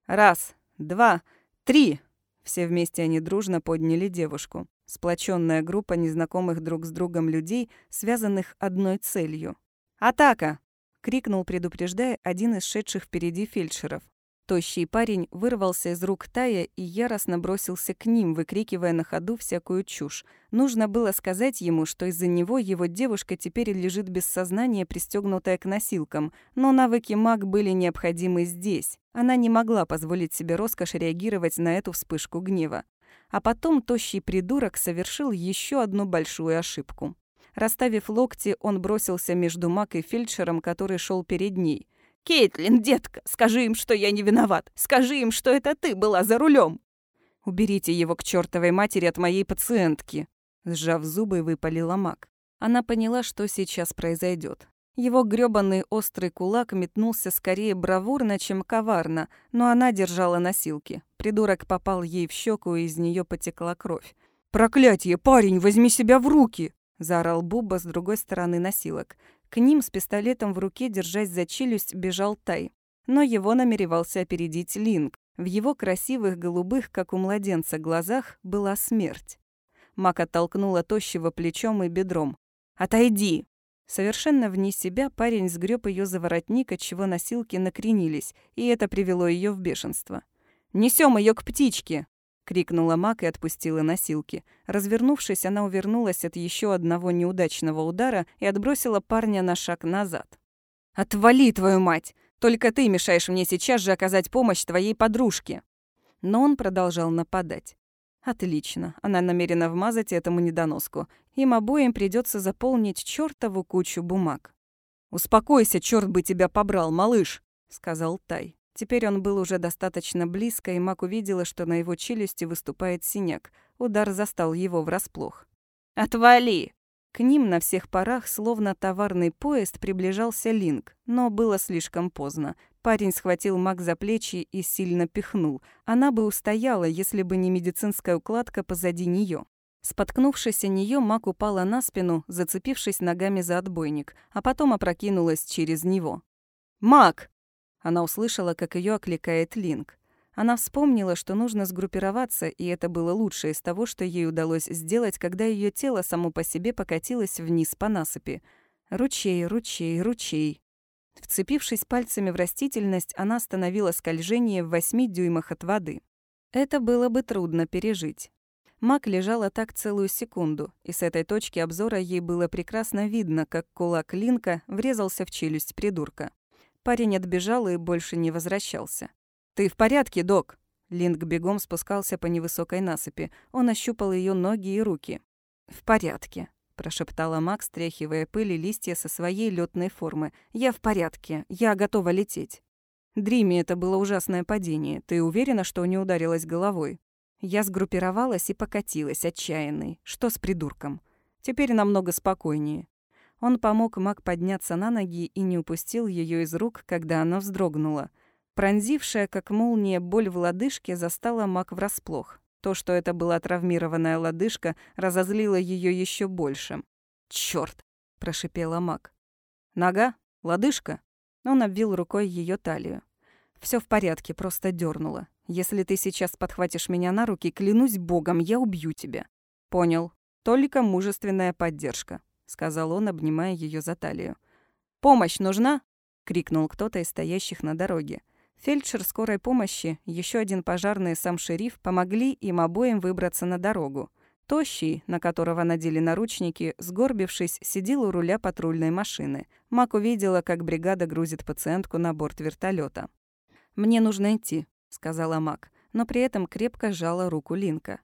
«Раз, два, три!» Все вместе они дружно подняли девушку. Сплоченная группа незнакомых друг с другом людей, связанных одной целью. «Атака!» — крикнул, предупреждая один из шедших впереди фельдшеров. Тощий парень вырвался из рук Тая и яростно бросился к ним, выкрикивая на ходу всякую чушь. Нужно было сказать ему, что из-за него его девушка теперь лежит без сознания, пристегнутая к носилкам, но навыки маг были необходимы здесь. Она не могла позволить себе роскошь реагировать на эту вспышку гнева. А потом тощий придурок совершил еще одну большую ошибку. Расставив локти, он бросился между маг и фельдшером, который шел перед ней. «Кейтлин, детка, скажи им, что я не виноват. Скажи им, что это ты была за рулем. «Уберите его к чертовой матери от моей пациентки», — сжав зубы, выпалила маг. Она поняла, что сейчас произойдет. Его грёбаный острый кулак метнулся скорее бравурно, чем коварно, но она держала носилки. Придурок попал ей в щеку, и из нее потекла кровь. «Проклятие, парень, возьми себя в руки!» — заорал Буба с другой стороны носилок. К ним с пистолетом в руке, держась за челюсть, бежал Тай. Но его намеревался опередить Линк. В его красивых голубых, как у младенца, глазах была смерть. Мак оттолкнула тощего плечом и бедром. «Отойди!» Совершенно вне себя парень сгреб ее за воротник, отчего носилки накренились, и это привело ее в бешенство. Несем ее к птичке!» — крикнула Мак и отпустила носилки. Развернувшись, она увернулась от еще одного неудачного удара и отбросила парня на шаг назад. «Отвали, твою мать! Только ты мешаешь мне сейчас же оказать помощь твоей подружке!» Но он продолжал нападать. Отлично. Она намерена вмазать этому недоноску. Им обоим придется заполнить чертову кучу бумаг. «Успокойся, черт бы тебя побрал, малыш!» — сказал Тай. Теперь он был уже достаточно близко, и Мак увидела, что на его челюсти выступает синяк. Удар застал его врасплох. «Отвали!» К ним на всех парах, словно товарный поезд, приближался Линк, но было слишком поздно. Парень схватил Мак за плечи и сильно пихнул. Она бы устояла, если бы не медицинская укладка позади нее. Споткнувшись о нее, Мак упала на спину, зацепившись ногами за отбойник, а потом опрокинулась через него. «Мак!» Она услышала, как ее окликает Линк. Она вспомнила, что нужно сгруппироваться, и это было лучшее из того, что ей удалось сделать, когда ее тело само по себе покатилось вниз по насыпи. Ручей, ручей, ручей. Вцепившись пальцами в растительность, она остановила скольжение в восьми дюймах от воды. Это было бы трудно пережить. Мак лежала так целую секунду, и с этой точки обзора ей было прекрасно видно, как кулак Линка врезался в челюсть придурка. Парень отбежал и больше не возвращался. «Ты в порядке, док?» Линк бегом спускался по невысокой насыпи. Он ощупал ее ноги и руки. «В порядке», — прошептала Макс, стряхивая пыль и листья со своей летной формы. «Я в порядке. Я готова лететь». «Дриме, это было ужасное падение. Ты уверена, что не ударилась головой?» Я сгруппировалась и покатилась, отчаянной. Что с придурком? Теперь намного спокойнее. Он помог Мак подняться на ноги и не упустил ее из рук, когда она вздрогнула. Пронзившая, как молния, боль в лодыжке застала Мак врасплох. То, что это была травмированная лодыжка, разозлило ее еще больше. «Чёрт!» – прошипела Мак. «Нога? Лодыжка?» Он обвил рукой ее талию. Все в порядке, просто дернула. Если ты сейчас подхватишь меня на руки, клянусь богом, я убью тебя». «Понял. Только мужественная поддержка», — сказал он, обнимая ее за талию. «Помощь нужна?» — крикнул кто-то из стоящих на дороге. Фельдшер скорой помощи, еще один пожарный и сам шериф помогли им обоим выбраться на дорогу. Тощий, на которого надели наручники, сгорбившись, сидел у руля патрульной машины. Мак увидела, как бригада грузит пациентку на борт вертолета. «Мне нужно идти», — сказала Мак, но при этом крепко сжала руку Линка.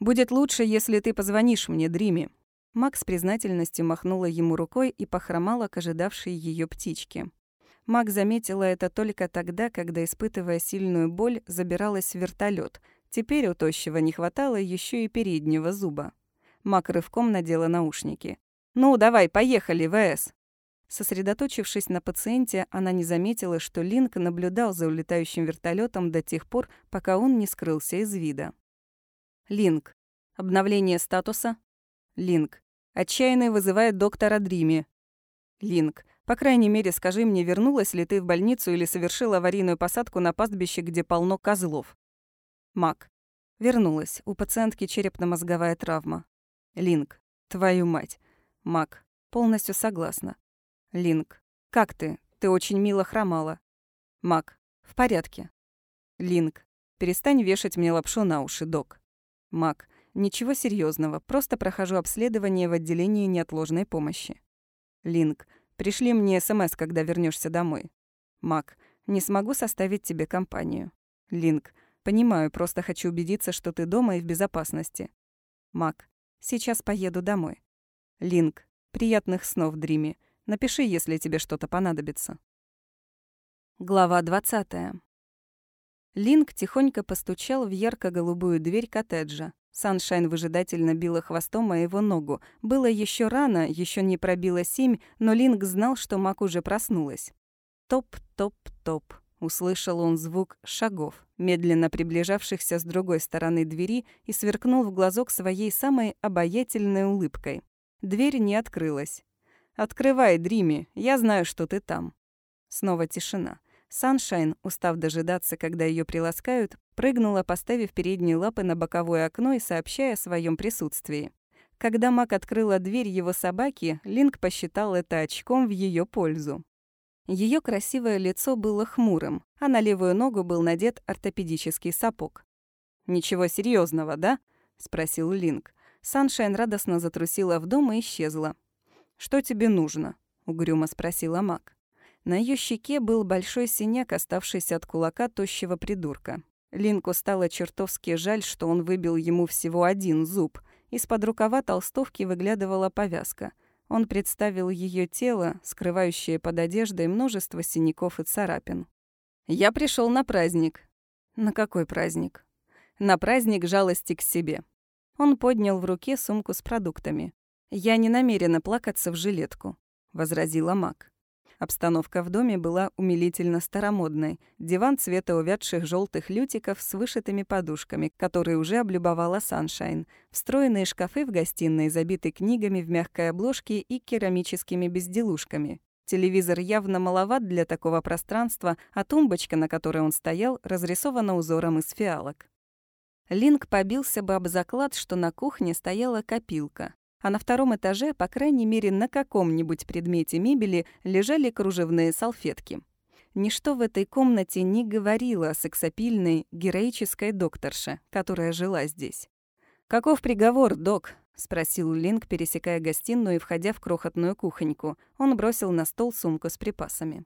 «Будет лучше, если ты позвонишь мне, Дриме». Мак с признательностью махнула ему рукой и похромала к ожидавшей ее птичке. Мак заметила это только тогда, когда, испытывая сильную боль, забиралась в вертолет. Теперь у тощего не хватало еще и переднего зуба. Мак рывком надела наушники. «Ну, давай, поехали, ВС!» Сосредоточившись на пациенте, она не заметила, что Линк наблюдал за улетающим вертолетом до тех пор, пока он не скрылся из вида. Линк. Обновление статуса. Линк. Отчаянный вызывает доктора Дрими. Линк. По крайней мере, скажи мне, вернулась ли ты в больницу или совершила аварийную посадку на пастбище, где полно козлов? Мак. Вернулась. У пациентки черепно-мозговая травма. Линк. Твою мать. Мак. Полностью согласна. Линк. Как ты? Ты очень мило хромала. Мак. В порядке. Линк. Перестань вешать мне лапшу на уши, док. Мак. Ничего серьезного, просто прохожу обследование в отделении неотложной помощи. Линк. Пришли мне СМС, когда вернешься домой. Мак, не смогу составить тебе компанию. Линк, понимаю, просто хочу убедиться, что ты дома и в безопасности. Мак, сейчас поеду домой. Линк, приятных снов, Дриме. Напиши, если тебе что-то понадобится. Глава 20. Линк тихонько постучал в ярко-голубую дверь коттеджа. Саншайн выжидательно била хвостом о его ногу. Было еще рано, еще не пробило семь, но Линк знал, что Мак уже проснулась. Топ-топ-топ. Услышал он звук шагов, медленно приближавшихся с другой стороны двери, и сверкнул в глазок своей самой обаятельной улыбкой. Дверь не открылась. «Открывай, Дрими, я знаю, что ты там». Снова тишина. Саншайн, устав дожидаться, когда ее приласкают, прыгнула, поставив передние лапы на боковое окно и сообщая о своем присутствии. Когда Мак открыла дверь его собаки, Линк посчитал это очком в ее пользу. Ее красивое лицо было хмурым, а на левую ногу был надет ортопедический сапог. «Ничего серьезного, да?» — спросил Линк. Саншайн радостно затрусила в дом и исчезла. «Что тебе нужно?» — угрюмо спросила Мак. На ее щеке был большой синяк, оставшийся от кулака тощего придурка. Линку стало чертовски жаль, что он выбил ему всего один зуб. Из-под рукава толстовки выглядывала повязка. Он представил ее тело, скрывающее под одеждой множество синяков и царапин. «Я пришел на праздник». «На какой праздник?» «На праздник жалости к себе». Он поднял в руке сумку с продуктами. «Я не намерена плакаться в жилетку», — возразила Мак. Обстановка в доме была умилительно старомодной. Диван цвета увядших желтых лютиков с вышитыми подушками, которые уже облюбовала Саншайн. Встроенные шкафы в гостиной забиты книгами в мягкой обложке и керамическими безделушками. Телевизор явно маловат для такого пространства, а тумбочка, на которой он стоял, разрисована узором из фиалок. Линк побился бы об заклад, что на кухне стояла копилка а на втором этаже, по крайней мере, на каком-нибудь предмете мебели лежали кружевные салфетки. Ничто в этой комнате не говорило о сексапильной, героической докторше, которая жила здесь. «Каков приговор, док?» — спросил Линк, пересекая гостиную и входя в крохотную кухоньку. Он бросил на стол сумку с припасами.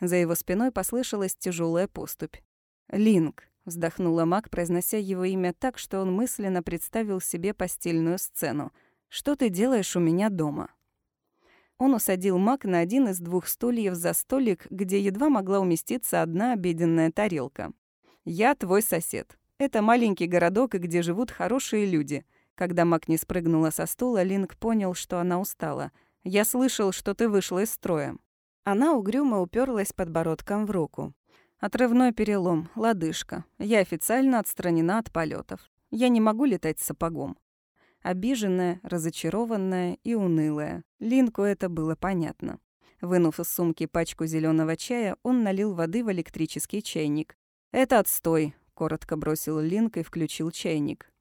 За его спиной послышалась тяжелая поступь. «Линк», — вздохнула Мак, произнося его имя так, что он мысленно представил себе постельную сцену — что ты делаешь у меня дома?» Он усадил Мак на один из двух стульев за столик, где едва могла уместиться одна обеденная тарелка. «Я твой сосед. Это маленький городок, где живут хорошие люди». Когда Мак не спрыгнула со стула, Линк понял, что она устала. «Я слышал, что ты вышла из строя». Она угрюмо уперлась подбородком в руку. «Отрывной перелом, лодыжка. Я официально отстранена от полетов. Я не могу летать с сапогом обиженная, разочарованная и унылая. Линку это было понятно. Вынув из сумки пачку зеленого чая, он налил воды в электрический чайник. «Это отстой», — коротко бросил Линк и включил чайник.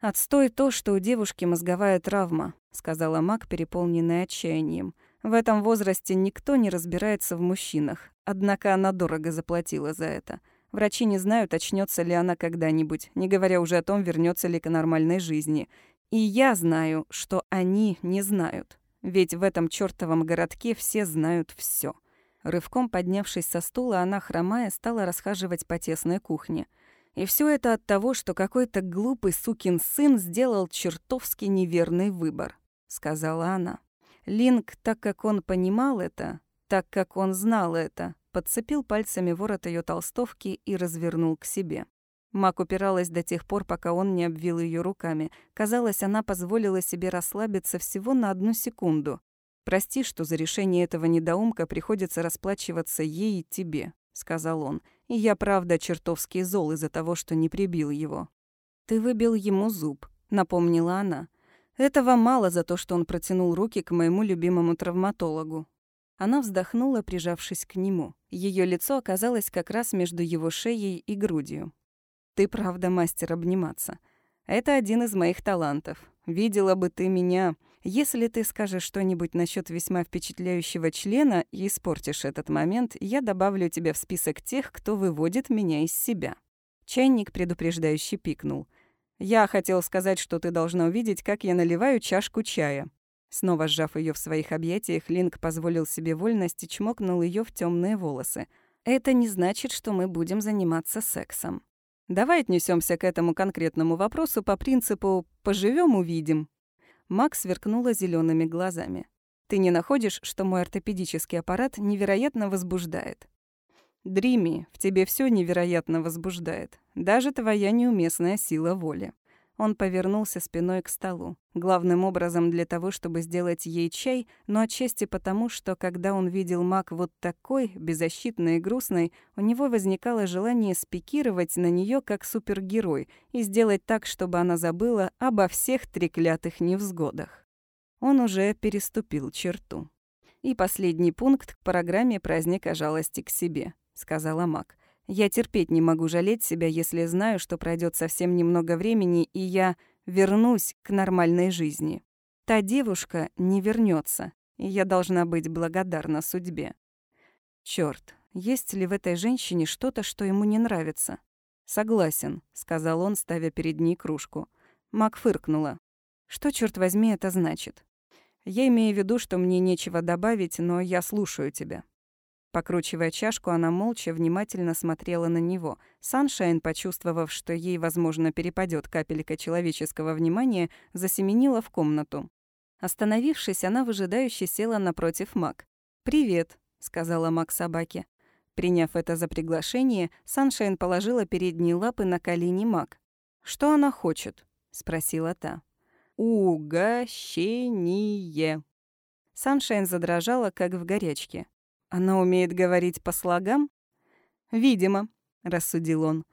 «Отстой то, что у девушки мозговая травма», — сказала Мак, переполненная отчаянием. «В этом возрасте никто не разбирается в мужчинах, однако она дорого заплатила за это». Врачи не знают, очнется ли она когда-нибудь, не говоря уже о том, вернется ли к нормальной жизни. И я знаю, что они не знают. Ведь в этом чёртовом городке все знают всё. Рывком поднявшись со стула, она, хромая, стала расхаживать по тесной кухне. И всё это от того, что какой-то глупый сукин сын сделал чертовски неверный выбор, сказала она. Линк, так как он понимал это, так как он знал это, подцепил пальцами ворот её толстовки и развернул к себе. Мак упиралась до тех пор, пока он не обвил ее руками. Казалось, она позволила себе расслабиться всего на одну секунду. «Прости, что за решение этого недоумка приходится расплачиваться ей и тебе», — сказал он. «И я, правда, чертовски зол из-за того, что не прибил его». «Ты выбил ему зуб», — напомнила она. «Этого мало за то, что он протянул руки к моему любимому травматологу». Она вздохнула, прижавшись к нему. Ее лицо оказалось как раз между его шеей и грудью. Ты правда мастер обниматься. Это один из моих талантов. Видела бы ты меня. Если ты скажешь что-нибудь насчет весьма впечатляющего члена и испортишь этот момент, я добавлю тебя в список тех, кто выводит меня из себя». Чайник предупреждающе пикнул. «Я хотел сказать, что ты должна увидеть, как я наливаю чашку чая». Снова сжав ее в своих объятиях, Линк позволил себе вольность и чмокнул ее в темные волосы. «Это не значит, что мы будем заниматься сексом. Давай отнесемся к этому конкретному вопросу по принципу «поживем, увидим». Макс сверкнула зелеными глазами. «Ты не находишь, что мой ортопедический аппарат невероятно возбуждает?» «Дрими, в тебе все невероятно возбуждает. Даже твоя неуместная сила воли». Он повернулся спиной к столу. Главным образом для того, чтобы сделать ей чай, но отчасти потому, что когда он видел Мак вот такой, беззащитной и грустной, у него возникало желание спикировать на нее как супергерой и сделать так, чтобы она забыла обо всех треклятых невзгодах. Он уже переступил черту. «И последний пункт к программе «Праздника жалости к себе», — сказала Мак. Я терпеть не могу жалеть себя, если знаю, что пройдет совсем немного времени, и я вернусь к нормальной жизни. Та девушка не вернется, и я должна быть благодарна судьбе. Черт, есть ли в этой женщине что-то, что ему не нравится? Согласен, сказал он, ставя перед ней кружку. Мак фыркнула. Что, черт возьми, это значит? Я имею в виду, что мне нечего добавить, но я слушаю тебя. Покручивая чашку, она молча внимательно смотрела на него. Саншайн, почувствовав, что ей, возможно, перепадет капелька человеческого внимания, засеменила в комнату. Остановившись, она выжидающе села напротив Мак. «Привет», — сказала Мак собаке. Приняв это за приглашение, Саншайн положила передние лапы на колени Мак. «Что она хочет?» — спросила та. Угощение. Саншайн задрожала, как в горячке. Она умеет говорить по слогам? Видимо, рассудил он.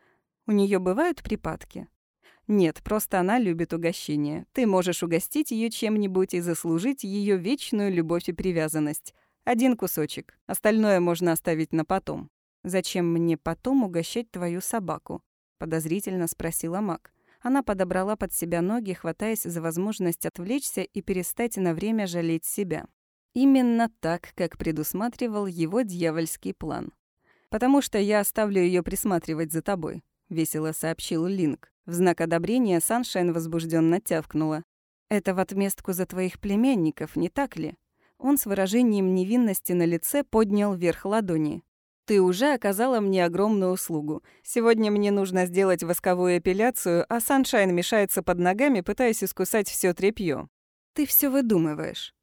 У нее бывают припадки? Нет, просто она любит угощение. Ты можешь угостить ее чем-нибудь и заслужить ее вечную любовь и привязанность. Один кусочек. Остальное можно оставить на потом. Зачем мне потом угощать твою собаку? подозрительно спросила Мак. Она подобрала под себя ноги, хватаясь за возможность отвлечься и перестать на время жалеть себя. Именно так, как предусматривал его дьявольский план. «Потому что я оставлю ее присматривать за тобой», — весело сообщил Линк. В знак одобрения Саншайн возбужденно тявкнула. «Это в отместку за твоих племянников, не так ли?» Он с выражением невинности на лице поднял вверх ладони. Ты уже оказала мне огромную услугу. Сегодня мне нужно сделать восковую эпиляцию, а Саншайн мешается под ногами, пытаясь искусать все тряпье. Ты все выдумываешь.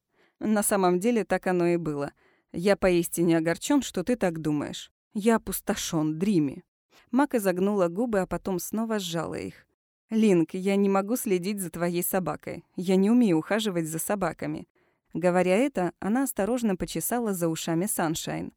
На самом деле так оно и было. Я поистине огорчен, что ты так думаешь. Я опустошен, Дрими. Мак изогнула губы, а потом снова сжала их. «Линк, я не могу следить за твоей собакой. Я не умею ухаживать за собаками». Говоря это, она осторожно почесала за ушами Саншайн.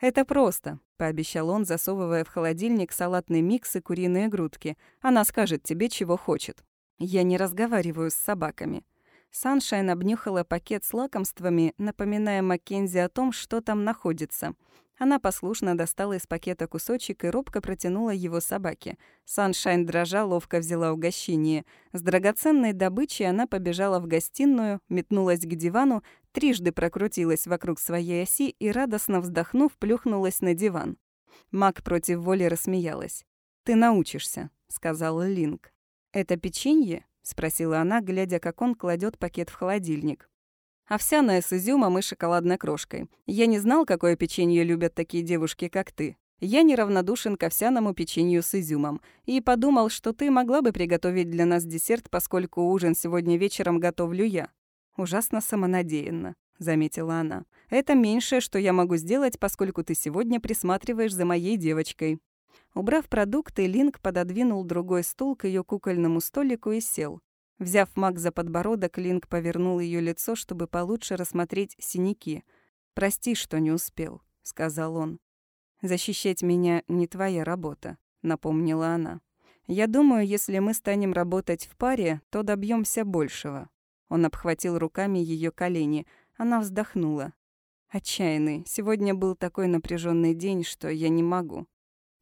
«Это просто», — пообещал он, засовывая в холодильник салатный микс и куриные грудки. «Она скажет тебе, чего хочет». «Я не разговариваю с собаками». Саншайн обнюхала пакет с лакомствами, напоминая Маккензи о том, что там находится. Она послушно достала из пакета кусочек и робко протянула его собаке. Саншайн дрожа ловко взяла угощение. С драгоценной добычей она побежала в гостиную, метнулась к дивану, трижды прокрутилась вокруг своей оси и, радостно вздохнув, плюхнулась на диван. Мак против воли рассмеялась. «Ты научишься», — сказал Линк. «Это печенье?» — спросила она, глядя, как он кладет пакет в холодильник. Овсяная с изюмом и шоколадной крошкой. Я не знал, какое печенье любят такие девушки, как ты. Я неравнодушен к овсяному печенью с изюмом. И подумал, что ты могла бы приготовить для нас десерт, поскольку ужин сегодня вечером готовлю я. Ужасно самонадеянно, заметила она. Это меньшее, что я могу сделать, поскольку ты сегодня присматриваешь за моей девочкой. Убрав продукты, Линк пододвинул другой стул к ее кукольному столику и сел. Взяв маг за подбородок, Линк повернул ее лицо, чтобы получше рассмотреть синяки. «Прости, что не успел», — сказал он. «Защищать меня не твоя работа», — напомнила она. «Я думаю, если мы станем работать в паре, то добьемся большего». Он обхватил руками ее колени. Она вздохнула. «Отчаянный, сегодня был такой напряженный день, что я не могу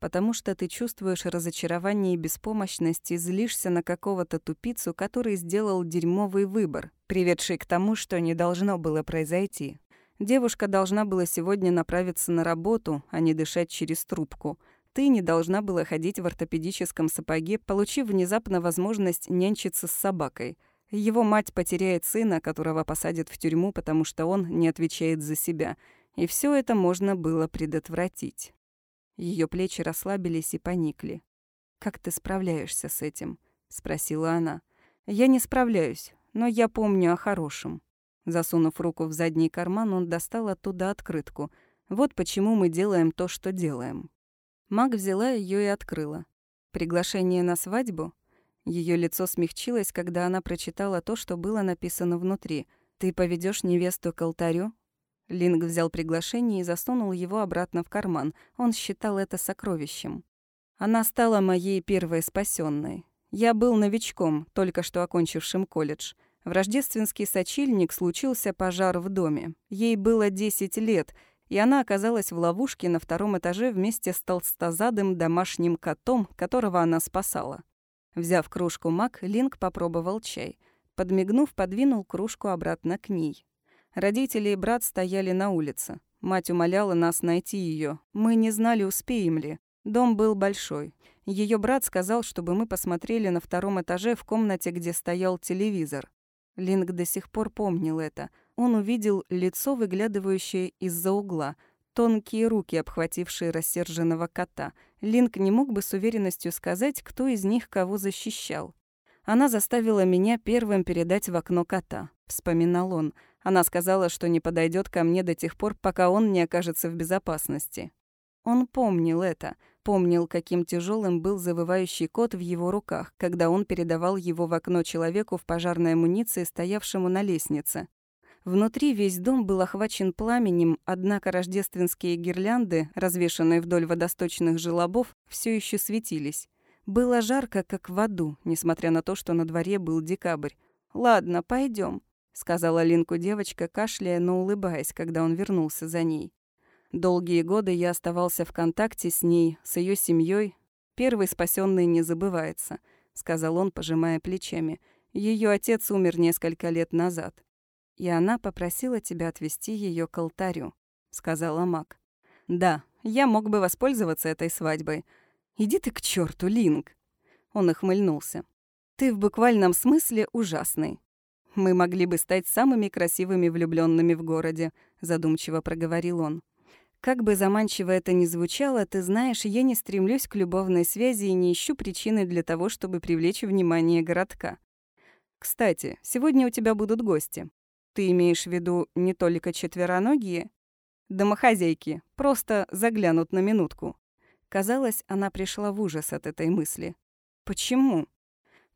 потому что ты чувствуешь разочарование и беспомощность и злишься на какого-то тупицу, который сделал дерьмовый выбор, приведший к тому, что не должно было произойти. Девушка должна была сегодня направиться на работу, а не дышать через трубку. Ты не должна была ходить в ортопедическом сапоге, получив внезапно возможность нянчиться с собакой. Его мать потеряет сына, которого посадят в тюрьму, потому что он не отвечает за себя. И все это можно было предотвратить. Ее плечи расслабились и поникли. «Как ты справляешься с этим?» — спросила она. «Я не справляюсь, но я помню о хорошем». Засунув руку в задний карман, он достал оттуда открытку. «Вот почему мы делаем то, что делаем». Маг взяла ее и открыла. «Приглашение на свадьбу?» Ее лицо смягчилось, когда она прочитала то, что было написано внутри. «Ты поведешь невесту к алтарю, Линг взял приглашение и засунул его обратно в карман. Он считал это сокровищем. Она стала моей первой спасенной. Я был новичком, только что окончившим колледж. В рождественский сочельник случился пожар в доме. Ей было 10 лет, и она оказалась в ловушке на втором этаже вместе с толстозадым домашним котом, которого она спасала. Взяв кружку мак, Линк попробовал чай. Подмигнув, подвинул кружку обратно к ней. Родители и брат стояли на улице. Мать умоляла нас найти ее. Мы не знали, успеем ли. Дом был большой. Ее брат сказал, чтобы мы посмотрели на втором этаже в комнате, где стоял телевизор. Линк до сих пор помнил это. Он увидел лицо, выглядывающее из-за угла, тонкие руки, обхватившие рассерженного кота. Линк не мог бы с уверенностью сказать, кто из них кого защищал. Она заставила меня первым передать в окно кота, вспоминал он. Она сказала, что не подойдет ко мне до тех пор, пока он не окажется в безопасности. Он помнил это, Помнил, каким тяжелым был завывающий кот в его руках, когда он передавал его в окно человеку в пожарной амуниции, стоявшему на лестнице. Внутри весь дом был охвачен пламенем, однако рождественские гирлянды, развешанные вдоль водосточных желобов, все еще светились. Было жарко, как в аду, несмотря на то, что на дворе был декабрь. «Ладно, пойдем, сказала Линку девочка, кашляя, но улыбаясь, когда он вернулся за ней. Долгие годы я оставался в контакте с ней, с ее семьей. Первый спасенный не забывается, сказал он, пожимая плечами. Ее отец умер несколько лет назад. И она попросила тебя отвезти ее к алтарю, сказала Мак. Да, я мог бы воспользоваться этой свадьбой. Иди ты к черту, Линк. Он охмыльнулся. Ты в буквальном смысле ужасный. Мы могли бы стать самыми красивыми влюбленными в городе, задумчиво проговорил он. Как бы заманчиво это ни звучало, ты знаешь, я не стремлюсь к любовной связи и не ищу причины для того, чтобы привлечь внимание городка. Кстати, сегодня у тебя будут гости. Ты имеешь в виду не только четвероногие? Домохозяйки, просто заглянут на минутку. Казалось, она пришла в ужас от этой мысли. Почему?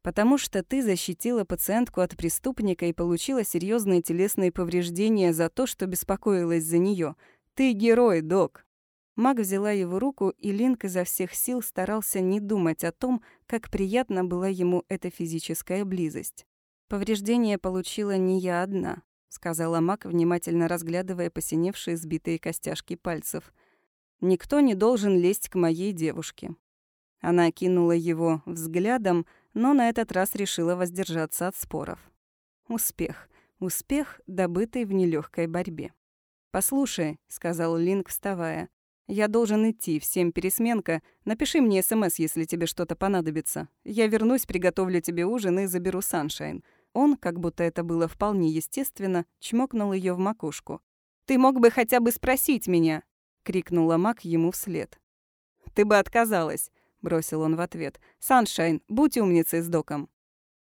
Потому что ты защитила пациентку от преступника и получила серьезные телесные повреждения за то, что беспокоилась за нее, «Ты герой, док!» Маг взяла его руку, и Линк изо всех сил старался не думать о том, как приятно была ему эта физическая близость. «Повреждения получила не я одна», — сказала Мак, внимательно разглядывая посиневшие сбитые костяшки пальцев. «Никто не должен лезть к моей девушке». Она кинула его взглядом, но на этот раз решила воздержаться от споров. Успех. Успех, добытый в нелегкой борьбе. «Послушай», — сказал Линк, вставая, — «я должен идти, всем пересменка. Напиши мне СМС, если тебе что-то понадобится. Я вернусь, приготовлю тебе ужин и заберу Саншайн». Он, как будто это было вполне естественно, чмокнул ее в макушку. «Ты мог бы хотя бы спросить меня!» — крикнула Мак ему вслед. «Ты бы отказалась», — бросил он в ответ. «Саншайн, будь умницей с доком».